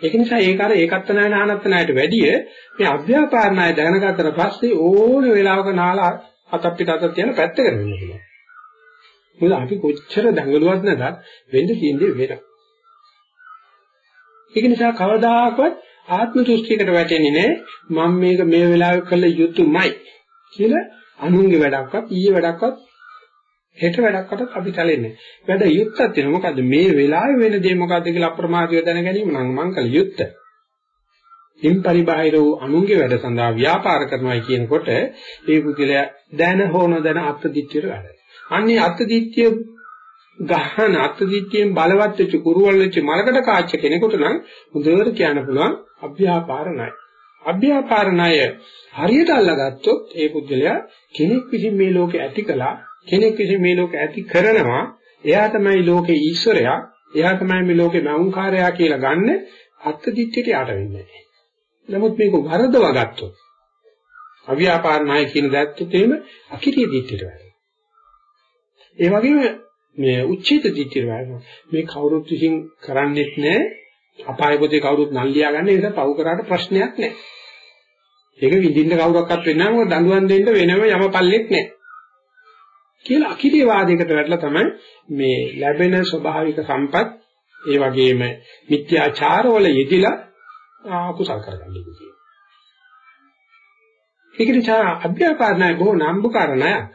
Speaker 1: ඒක නිසා ඒක අර ඒකත් නැය නානත් නැයට වැඩිය මේ අභ්‍යාපාර ණය දැනගත්තට පස්සේ ඕන වෙලාවක නාලා අතක් පිට අතක් තියන පැත්තකට වෙන්න පුළුවන්. මොකද අපි කොච්චර දඟලුවත් නැතත් වෙන්න තියෙන්නේ වෙන. ඒක නිසා කවදාකවත් ආත්ම දෘෂ්ටියකට වැටෙන්නේ නැහැ මම මේක මේ වෙලාවේ කළ යුතුමයි කියලා අනුන්ගේ වැඩක්වත් ඊයේ වැඩක්වත් හෙට වැඩක්වටත් අපි තලෙන්නේ. වැඩ යුත්තක් තියෙනවා. මොකද්ද මේ වෙලාවේ වෙන දේ මොකද්ද කියලා අප්‍රමාදීව දැන ගැනීම නම් මං කළ යුත්තේ. ඉන් පරිබාහිර වූ අනුන්ගේ වැඩ සඳහා ව්‍යාපාර කරනවා කියනකොට ඒ පුද්ගලයා දැන හෝ නොදැන අත්දිට්ඨියට වැඩ. අන්නේ අත්දිට්ඨිය ගහන අත්දිට්ඨියෙන් බලවත් වෙච්ච කුරුවල් වෙච්ච මලකට කාච්ච කෙනෙකුට නම් හොඳට කියන්න පුළුවන් අභ්‍යාපාර ණය. අභ්‍යාපාර ණය හරියට අල්ලගත්තොත් ඒ පුද්ගලයා කෙනෙක් විසින් මේ ලෝකේ ඇති කළා කෙනෙක් විසින් මේ ලෝකේ ඇති කරනවා එයා තමයි ලෝකේ ඊශ්වරයා එයා තමයි මේ ලෝකේ නවුන්කාරයා කියලා ගන්න අත්දිට්ඨියට යට වෙන්නේ නැහැ. නමුත් මේක වරදවා ගත්තොත් අව්‍යාපාර ණය කියන දැත්තත් එහෙම අකිරිය දිට්ඨියට වැටෙනවා. ඒ වගේම මේ උච්චිත දිට්ඨියට වැටෙනවා. මේ කවුරුත් විසින් කරන්නේත් නැහැ. අපාය පොතේ කවුරුත් නල්ලියා ගන්න ඒ නිසා පව් කරාට ප්‍රශ්නයක් නැහැ. ඒක විඳින්න කවුරක්වත් වෙන්නේ නැහැ. මොකද දඬුවම් දෙන්න වෙනම යමපල්ලෙක් නැහැ. කියලා අකිරිය වාදයකට වැටලා තමයි මේ ලැබෙන ස්වභාවික සම්පත් ඒ වගේම මිත්‍යාචාරවල යෙදිලා අකුසල් කරගන්නේ කියන්නේ. ඒක නිසා අභ්‍යාපාරණය බොහෝ නම්බුකාරණයක්.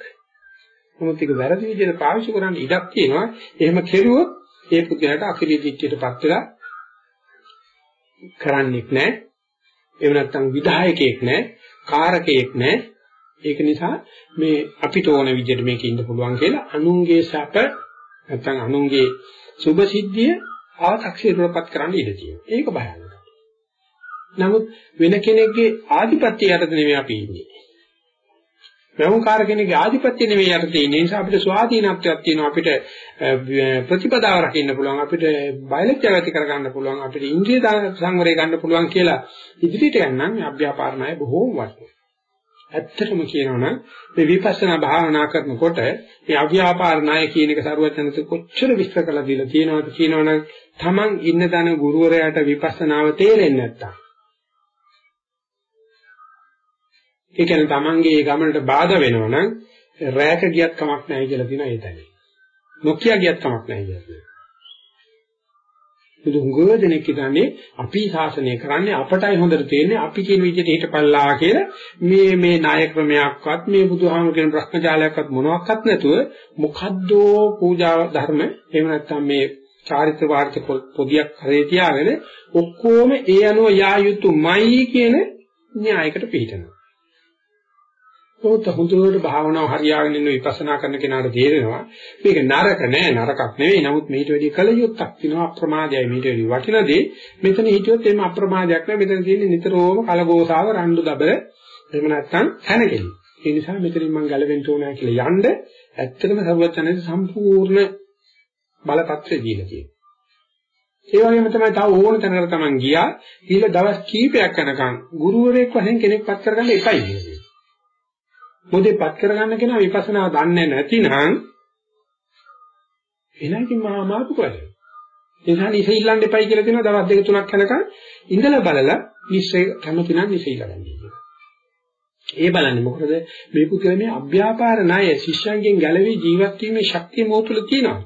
Speaker 1: මොකද ඒක වැරදි විදිහට පාවිච්චි කරන්න ඉඩක් තියෙනවා. එහෙම කෙරුවොත් ඒ පුද්ගලයාට අකිරිය දිට්ඨියටපත් වෙලා කරන්නේක් නැහැ. එහෙම නැත්නම් විධායකයෙක් නැහැ, කාරකයෙක් නැහැ. ඒක නිසා මේ අපිට ඕන විදිහට මේක ඉන්න පුළුවන් කියලා අනුන්ගේ සැප නැත්නම් අනුන්ගේ සුභ සිද්ධිය ආතක්ෂේරුවපත් කරන්න ඉඩ තියෙනවා. ඒක භයානකයි. නමුත් වෙන කෙනෙක්ගේ ආධිපත්‍ය යටතේ නෙමෙයි අපි ඉන්නේ. වැහුම්කාර කෙනෙක්ගේ ආධිපත්‍ය නෙවෙයි යට තියෙන නිසා අපිට ස්වාධීනත්වයක් තියෙනවා අපිට ප්‍රතිපදාව රකින්න පුළුවන් අපිට බයලජ්ජා ගති කරගන්න පුළුවන් අපිට ඉන්ද්‍රිය සංවරය ගන්න පුළුවන් කියලා ඉදිරියට යන්නම් මේ අභ්‍යාපාරණය බොහෝම වටිනවා. ඇත්තටම කියනවනම් මේ විපස්සනා භාවනා කරනකොට මේ අභ්‍යාපාරණය කියන එක සරුවචනත කොච්චර විස්තර කරලා දීලා තියෙනවද කියනවනම් Taman ඉන්න තන ගුරුවරයාට විපස්සනාව තේරෙන්නේ නැත්තම් ඒ කියන්නේ Tamanගේ ඒ ගමනට බාධා වෙනවා නම් රැයක ගියත් කමක් නැහැ කියලා තියෙනවා ඒ තැනේ. නොකිය ගියත් කමක් නැහැ කියලා කියනවා. බුදුංගෝ දෙනෙක් කියන්නේ අපි ශාසනය කරන්නේ අපටයි හොඳට තේරෙන්නේ අපි කියන විදිහට හිටපල්ලා කියලා මේ මේ ණය ක්‍රමයක්වත් මේ බුදුහාමුදුරු කියන ප්‍රශ්නජාලයක්වත් මොනවත් නැතුව මොකද්දෝ පූජා ධර්ම එහෙම නැත්නම් මේ චාරිත්‍ර වාර්ථ පොදියක් කරේ තියාගෙන ඔක්කොම ඒ අනුව යා යුතුමයි කියන න්‍යායකට පිළිටනවා. ඔහොත් හොඳට භාවනාව හරියාගෙන ඉන්න විපස්සනා කරන කෙනාට තේරෙනවා. මේක නරක නෑ නරකක් නෙවෙයි. නමුත් මේට වැඩි කල යුත්තක් තියෙනවා. අප්‍රමාදයයි මේට වැඩි වටිනදී. මෙතන හිටියොත් එimhe අප්‍රමාදයක් නෑ. මෙතන තියෙන්නේ නිතරම කලගෝසාව රණ්ඩු දබර. එහෙම නැත්නම් හැනගෙලි ඒ නිසා මෙතනින් මම ගැලවෙන්න ඕනෑ කියලා යන්න ඇත්තටම සරුවචනයේ සම්පූර්ණ බලපත්‍රය දීලා තියෙනවා. ඒ වගේම තමයි තව ඕන තැනකට Taman ගියා. ඊළ දවස් කීපයක් යනකම් ගුරුවරයෙක් වශයෙන් කෙනෙක් පත් කරගන්න එපයි කියලා. මොදේපත් කරගන්න කෙනා විපස්සනා දන්නේ නැතිනම් එනකින් මහා මාතු කරේ. ඒ නිසා නිසෙ ඉල්ලන්න එපයි කියලා තියෙනවා දවස් දෙක තුනක් යනකම් ඉඳලා බලලා නිශ්චය කැමති නම් නිසෙ ඉල්ලගන්න කියනවා. ඒ බලන්නේ මොකද මේ පුතේ අභ්‍යාපාර ණය ශිෂ්‍යයන්ගෙන් ගැලවී ජීවත් වීමේ ශක්තිය මොහොතුල තියෙනවා.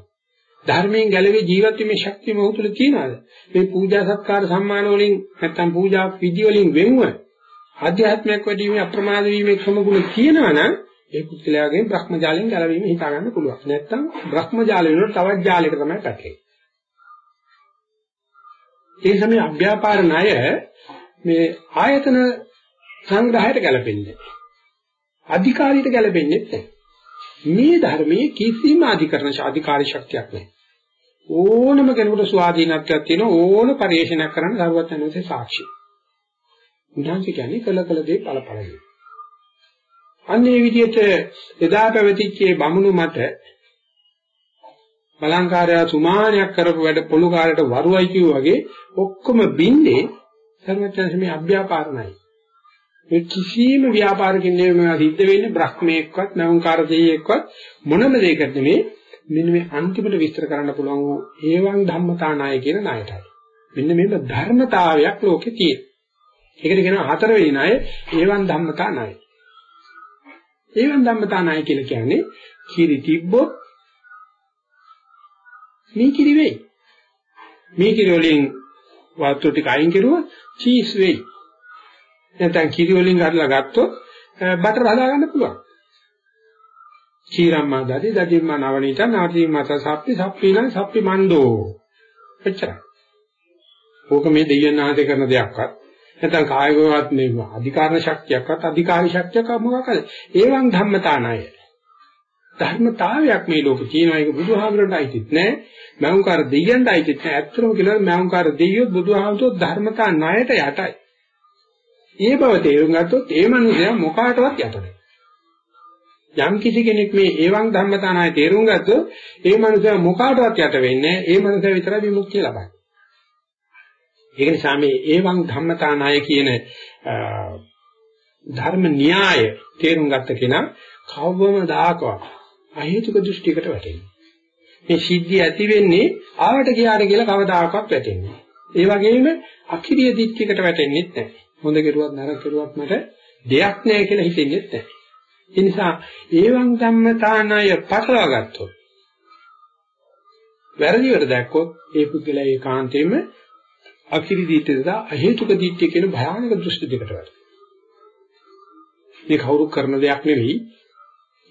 Speaker 1: ධර්මයෙන් ගැලවී ජීවත් වීමේ ශක්තිය මොහොතුල තියනවාද? මේ පූජා සත්කාර සම්මාන වලින් නැත්තම් පූජා විදි වලින් වෙන්ව ආධ්‍යාත්මයක් වැඩිීමේ අප්‍රමාද වීමේ ක්‍රමගුණ තියෙනවා නම් ඒ පුත්කලයාගෙන් භ්‍රමජාලයෙන් ගැලවීම හිතා ගන්න පුළුවන්. නැත්තම් භ්‍රමජාල වෙනකොට තවත් ජාලයක තමයි පැටලෙන්නේ. ඒ සමේ අභ්‍යාපාර ණය මේ ආයතන සංග්‍රහයට ගැලපෙන්නේ අධිකාරියට ගැලපෙන්නේ නැහැ. මේ ධර්මයේ කිසිම අධිකරණ ශාධිකාරී ශක්තියක් නැහැ. ඕනම කෙනෙකුට ස්වාධීනත්වයක් තියෙන ඕන පරිශනාවක් කරන්න සරුවත් යනසේ සාක්ෂි. උන්වහන්සේ කියන්නේ කළ කළ දේ ඵල ඵල දේ. අන්න ඒ විදිහට එදා පැවතිච්ච බමුණු මත බලංකාරය සුමානයක් කරපු වැඩ පොළු කාලයට වරුවයි කිව්වා වගේ ඔක්කොම බින්නේ සර්වඥාන්සේ මේ අභ්‍යාපාරණයි. මේ කිසිම ව්‍යාපාරකින් නෙමෙයි මේවා සිද්ධ වෙන්නේ බ්‍රහ්මයේක්වත් නවංකාර දෙයියෙක්වත් මොනම දෙයකට නෙමෙයි මෙන්න මේ අන්තිමට විස්තර කරන්න පුළුවන් වූ ඒවං ධම්මතානාය කියන ණයටයි. මෙන්න මේක ධර්මතාවයක් ලෝකේ තියෙනවා. ඒකට කියනවා හතරවෙනි ණය ඒවන් ධම්මතා ණය. ඒවන් ධම්මතා ණය කියලා කියන්නේ කිරි තිබ්බොත් මේ කිරි වෙයි. මේ කිරි වලින් වතුර ටික අයින් කරුවොත් චීස් වෙයි. නැත්නම් කිරි වලින් අරලා ගත්තොත් බටර් හදාගන්න පුළුවන්. චීරම්මා දදි දදිම්මා නවනීත නාටිම්මා සප්පි සප්පිනම් සප්පි මණ්ඩෝ. එච්චරයි. ඕක මේ දෙයයන් ආදී කරන දෙයක්වත් නැත්නම් කායගතවත් මේ අධිකාරණ ශක්තියක්වත් අධිකාරී ශක්තියක් මොකක්ද? ඒවන් ධම්මතානය. ධර්මතාවයක් මේ ලෝකේ තියෙනවා ඒක බුදුහාමුදුරන්ට අයිතිත් නෑ. මෞංකාර දෙයියන්ට අයිතිත් නෑ. ඇත්තම කියලා මෞංකාර දෙයියොත් බුදුහාමුදුරෝ ධර්මතා ණයට යටයි. ඒ බව තේරුම් ගත්තොත් ඒ මනුස්සයා මොකාටවත් යට නෑ. යම් කිසි කෙනෙක් මේ ඒවන් ධම්මතා ණය තේරුම් ගත්තොත් ඒ මනුස්සයා මොකාටවත් යට වෙන්නේ නෑ. ඒ මනුස්සයා විතරයි විමුක්තිය ලබන්නේ. ඒක නිසා මේ ඒවං ධම්මතානාය කියන ධර්ම න්‍යාය තේරුම් ගත්ත කෙනා කවවමදාකවත් අහේතුක දෘෂ්ටියකට වැටෙන්නේ. මේ සිද්ධිය ඇති වෙන්නේ ආවට ගියාට කියලා කවදාකවත් වැටෙන්නේ. ඒ වගේම අකිරිය දික්කයකට වැටෙන්නේ නැහැ. හොඳ කෙරුවත් නරක කෙරුවත් මට දෙයක් නැහැ කියලා හිතෙන්නේ නැහැ. ඒ නිසා ඒවං ධම්මතානාය පටලවා ගත්තොත් වැරදි වල දැක්කොත් ඒ පුද්ගලයා ඒකාන්තයෙන්ම අකිරි දීත්‍යද අහේතුක දීත්‍ය කියන භයානක දෘෂ්ටි දෙකට වැටෙනවා. මේ කවුරු කරන දෙයක් නෙවෙයි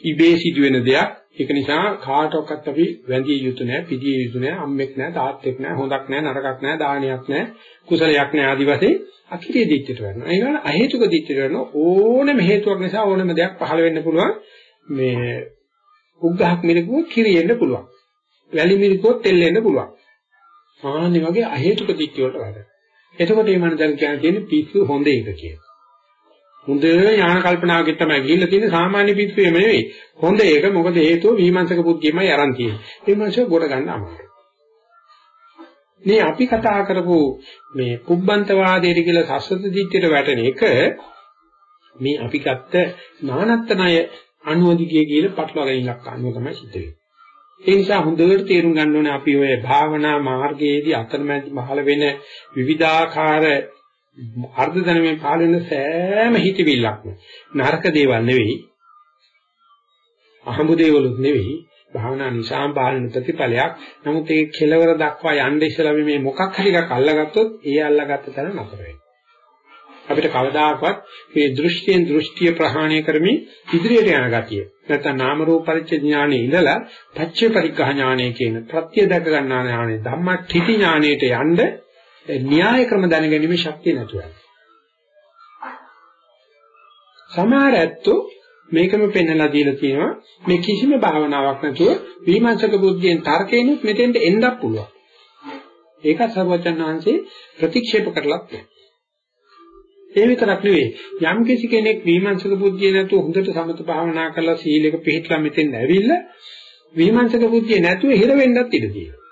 Speaker 1: ඉබේ සිදුවෙන දෙයක්. ඒක නිසා කාටවත් අපි වැඳිය යුතු නැහැ, පිළිය යුතු නැහැ, අම්මෙක් නැහැ, තාත්තෙක් නැහැ, හොඳක් නැහැ, නරකක් නැහැ, දානයක් නැහැ, කුසලයක් නැහැ ආදි වශයෙන් අකිරිය දීත්‍යයට වෙනවා. ඒ කියන්නේ අහේතුක දීත්‍යයට වෙනවා ඕනම හේතුවක් නිසා ඕනම දෙයක් පහළ වෙන්න පුළුවන්. මේ උග්ඝහක් මිරිකුව කිරියෙන්න පුළුවන්. වැලි මිරිකුව තෙල්ලෙන්න පුළුවන්. ආන්නේ වගේ අහේතුක දික්ක වලට වැඩ. එතකොට මේ මනසෙන් කියන්නේ තියෙන්නේ පිස්සු හොඳ එක කියලා. හොඳ ඥාන කල්පනාවකින් තමයි ගිහිල්ලා තියෙන්නේ සාමාන්‍ය පිටුවේම නෙවෙයි. හොඳ ඒක මොකද හේතුව විමර්ශක බුද්ධියමයි අරන් තියෙන්නේ. ඒ මාංශය ගොඩ ගන්න අමාරුයි. මේ අපි කතා කරපු මේ පුබ්බන්තවාදයට කියලා සස්සත දිට්ඨියට වැටෙන එක මේ අපි ගත්ත නානත්තනය අනුවදිගේ කියලා පටලවා ගැනීමක් අනුව තමයි සිද්ධ වෙන්නේ. ඒ නිසා හොඳට තේරුම් ගන්න ඕනේ අපි ඔය භාවනා මාර්ගයේදී අතරමැද පහළ වෙන විවිධාකාර අර්ධ ධනමේ පහළ වෙන සෑම හිතවිල්ලක්ම නරක දේවල් නෙවෙයි අහඹු දේවලුත් නෙවෙයි භාවනා නිසාම පාලන ප්‍රතිඵලයක්. නමුත් ඒ කෙලවර දක්වා යන්න ඉස්සලා මේ මොකක් හරි එකක් අල්ලගත්තොත් ඒ අල්ලගත්ත තැන නතර වෙනවා. අපිට කවදාකවත් මේ දෘෂ්ටියෙන් දෘෂ්ටිය ප්‍රහාණය කරමින් ඉදිරියට යන ගතිය. නැත්නම් නාම රූප පරිච්ඡ ඥානෙ ඉඳලා පච්චේ පරිග්‍රහ ඥානෙ කියන ප්‍රත්‍ය දැක ගන්නා ඥානෙ ධම්මඨිති ඥානෙට යන්න න්‍යාය ක්‍රම දැනගැනීමේ ශක්තිය නැතුව. සමහර ඇත්තෝ මේකම පෙන්වලා දීලා තියෙනවා මේ කිසිම භාවනාවක් නැතුව විමර්ශක බුද්ධියෙන් තර්කේනුත් මෙතෙන්ට එන්නත් පුළුවන්. ඒකත් සර්වජන් වහන්සේ ප්‍රතික්ෂේප කරලත් නැහැ. ඒ විතරක් නෙවෙයි යම් කිසි කෙනෙක් විමර්ශක බුද්ධිය නැතුව හොඳට සමත භාවනා කරලා සීලයක පිළිట్లా මෙතෙන් ඇවිල්ලා විමර්ශක බුද්ධිය නැතුව හිර වෙන්නත් ඉඩ තියෙනවා.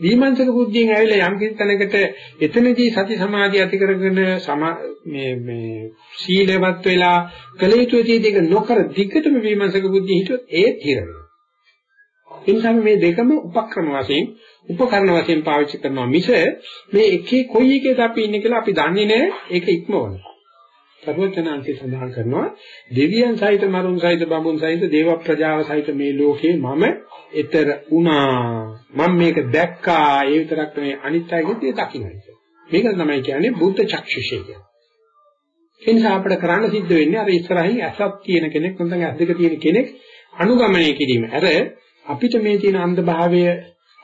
Speaker 1: විමර්ශක බුද්ධියෙන් ඇවිල්ලා යම් කිසි තැනකට එතනදී සති සමාධිය ඇති කරගෙන මේ මේ සීලවත් වෙලා කල යුතු දෙයක නොකර දිගටම විමර්ශක බුද්ධිය හිටියොත් ඒත් හිර වෙනවා. ඒ නිසා මේ දෙකම උපක්‍රම වශයෙන් උපකරණ වශයෙන් පාවිච්චි කරනවා මිස මේ එකේ කොයි එකේද අපි ඉන්නේ කියලා අපි දන්නේ නැහැ. ඒක ඉක්මවන. සර්වඥාන්ති සඳහන් කරනවා දෙවියන් සහිත මරුන් සහිත බඹුන් සහිත දේව ප්‍රජාව සහිත මේ ලෝකේ මම ඊතර වුණා. මම මේක දැක්කා. ඒ විතරක් නෙවෙයි අනිත් අයගෙත් ඒ දකින්නයි මේක තමයි කියන්නේ බුද්ධ චක්ෂුෂය කියන්නේ. ඒ නිසා අපිට කරන්න සිද්ධ වෙන්නේ අර ඉස්සරහින් ඇසක් තියෙන කෙනෙක් නැත්නම් ඇස් දෙක තියෙන කෙනෙක් අනුගමනය කිරීම. අර අපිට මේ තියෙන අන්ධ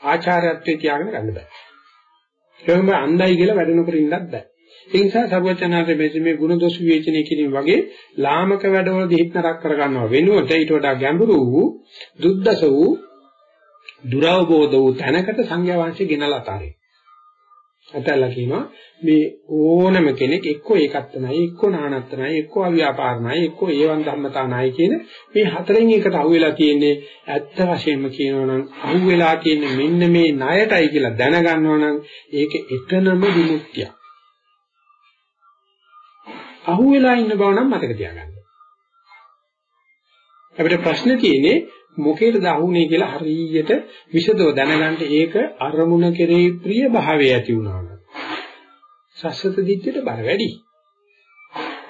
Speaker 1: භාවය ආචාරයත්වයේ තියාගෙන ගන්න බෑ. ඒකම අන්ධයි කියලා වැඩ නොකර ඉන්නත් බෑ. ඒ නිසා සර්වචනාතේ මේ මේ ගුණ දොස් විවේචනය කිරීම වගේ ලාමක වැඩවලදී හිත නරක කර ගන්නවා වෙනුවට ඊට වඩා ගැඹුරු වූ දුද්දස වූ දුරවබෝධ වූ තැනකට සංඥා වංශය ගෙනලා තාරේ. අතල්ලා කියනවා මේ ඕනම කෙනෙක් එක්ක ඒකත්තනයි එක්ක නානත්තනයි එක්ක අව්‍යාපාරණයි එක්ක ඒවන් ධම්මතානයි කියන මේ හතරෙන් එකට අහුවෙලා තියෙන්නේ ඇත්ත වශයෙන්ම කියනවනම් අහුවෙලා තියෙන්නේ මෙන්න මේ ණයටයි කියලා දැනගන්නවනම් ඒක එකනම විමුක්තිය. අහුවෙලා ඉන්න බව නම් මතක තියාගන්න. අපිට ප්‍රශ්නේ තියෙන්නේ මොකේද අහුනේ කියලා හරියට විසදව දැනගන්න ඒක අරමුණ කෙරෙහි ප්‍රිය භාවය ඇති වුණා නම් සස්සත දිට්ඨියට බර වැඩි.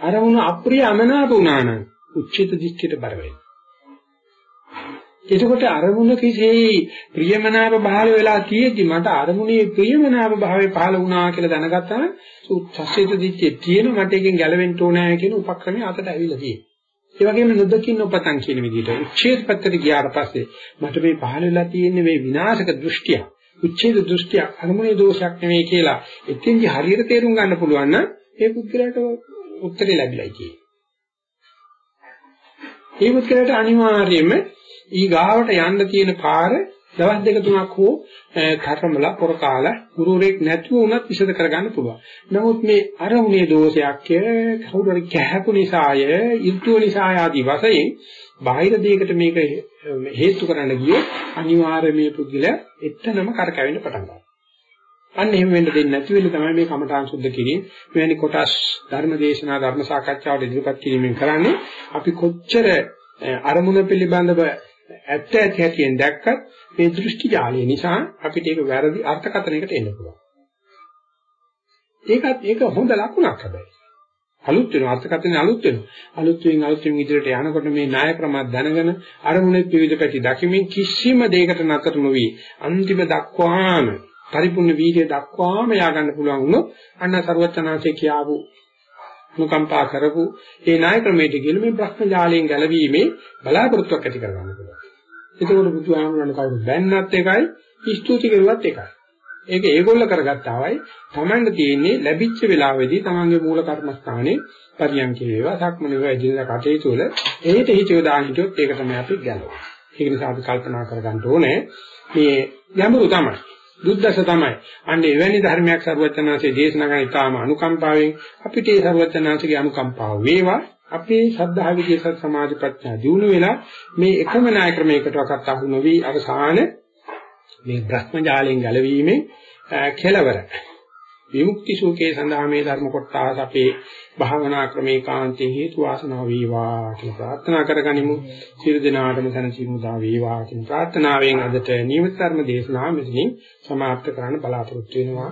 Speaker 1: අරමුණ අප්‍රිය අමනාප වුණා නම් උච්චිත දිට්ඨියට බර වැඩි. එතකොට අරමුණ කිසෙහි ප්‍රියමනාප භාව වෙලා තියෙද්දි මට අරමුණේ ප්‍රියමනාප භාවය පහළ වුණා කියලා දැනගත්තා සස්සත දිට්ඨිය තියෙන මට එකෙන් ගැලවෙන්න ඕනෑ කියන උපක්‍රමය අතට ඇවිල්ලා තියෙනවා. ඒ වගේම නොදකින් නොපතන් කියන විදිහට උච්ඡේද පැත්තට ගියාට පස්සේ මට මේ පහළ වෙලා තියෙන මේ විනාශක දෘෂ්ටිය උච්ඡේද දෘෂ්ටිය අනුමනේ දෝෂයක් නෙවෙයි කියලා එතෙන්දි හරියට තේරුම් ගන්න පුළුවන් නම් ඒ පුද්ගලයාට උත්තරේ ලැබිලා කියන්නේ. ඒ පුද්ගලයාට අනිවාර්යයෙන්ම ඊ ගාවට යන්න තියෙන පාර දවස් දෙක තුනක් හෝ කර්මල පොරකාල ගුරුවරයෙක් නැතුව උනත් විසද කරගන්න පුළුවන්. නමුත් මේ අරමුණේ දෝෂයක් කවුරු හරි කැහැපු නිසාය, ඍතු නිසාය ආදී වශයෙන් බාහිර දෙයකට මේක හේතු කරන්න ගියොත් අනිවාර්යයෙන් මේ පුද්ගලයා එතනම කරකැවෙන්න පටන් ගන්නවා. අන්න එහෙම වෙන්න දෙන්නේ නැති වෙන්නේ තමයි මේ කමඨාන් සුද්ධ කිරීම. මෙවැනි කොටස් ධර්ම දේශනා ධර්ම සාකච්ඡාවට ඉදිරිපත් කිරීමෙන් කරන්නේ අපි කොච්චර අරමුණ පිළිබඳව ඇත්ත ඇති හැටියෙන් දැක්කත් මේ දෘෂ්ටි ජාලය නිසා අපිට ඒක වැරදි අර්ථකථනයකට එන්න පුළුවන්. ඒකත් ඒක හොඳ ලකුණක් හැබැයි. අලුත් වෙන අර්ථකථනේ අලුත් වෙන. අලුත් වෙන අලුත් වෙන ඉදිරියට යනකොට මේ ණය ප්‍රමාද දැනගෙන අරමුණේ විවිධ පැති දකිමින් කිසිම දෙයකට නතර නොවි අන්තිම දක්වාම පරිපූර්ණ වීර්යය දක්වාම ය아가න්න පුළුවන් වුණොත් අන්න සරුවචනාංශේ කියාවු මුකම්පා කරපු ඒ ණය ක්‍රමයට ගිහින් මේ භ්‍රම ජාලයෙන් ගැලවීමේ බලාපොරොත්තුවක් ඇති කරගන්න ඒකවල බුදුහාමුදුරන් කවුරු බැන්නත් එකයි ස්තුති කරුවත් එකයි. ඒක ඒගොල්ල කරගත්තාවයි Tamanne තියෙන්නේ ලැබිච්ච වෙලාවේදී Tamanගේ මූල කර්මස්ථානේ පරියන්කේ වේවා සක්මන වේවා ඉදිරියට කටයුතු වල එහෙට හිතියෝ දාන හිටියොත් ඒක තමයි අපි ගැලවෙන්නේ. ඒක නිසා අපි කල්පනා කරගන්න ඕනේ මේ ගැඹුරු තමයි. දුද්දස තමයි. අන්න එවැනි ධර්මයක් සරුවචනාංශයේ දේශනා කරන ඉතාම අනුකම්පාවෙන් අපිට ඒ සරුවචනාංශගේ අනුකම්පාව වේවා. අපේ ශ්‍රද්ධා විදේශ සමාධි ප්‍රඥා දිනු වෙලා මේ එකම නාය ක්‍රමයකටවත් අහු නොවි අවසාන මේ භ්‍රමජාලයෙන් ගැලවීමේ කෙලවර විමුක්ති සුඛේ සඳහා මේ ධර්ම කොටස අපේ භාවනා ක්‍රමේ කාන්තේ හේතු වාසනා වේවා කියලා ප්‍රාර්ථනා කරගනිමු. සියලු දෙනාටම සැනසීම උදා වේවා කියන ප්‍රාර්ථනාවෙන් අදට නියමිත ධර්ම දේශනාව මෙතනින් සමාප්ත කරන්න බලාපොරොත්තු වෙනවා.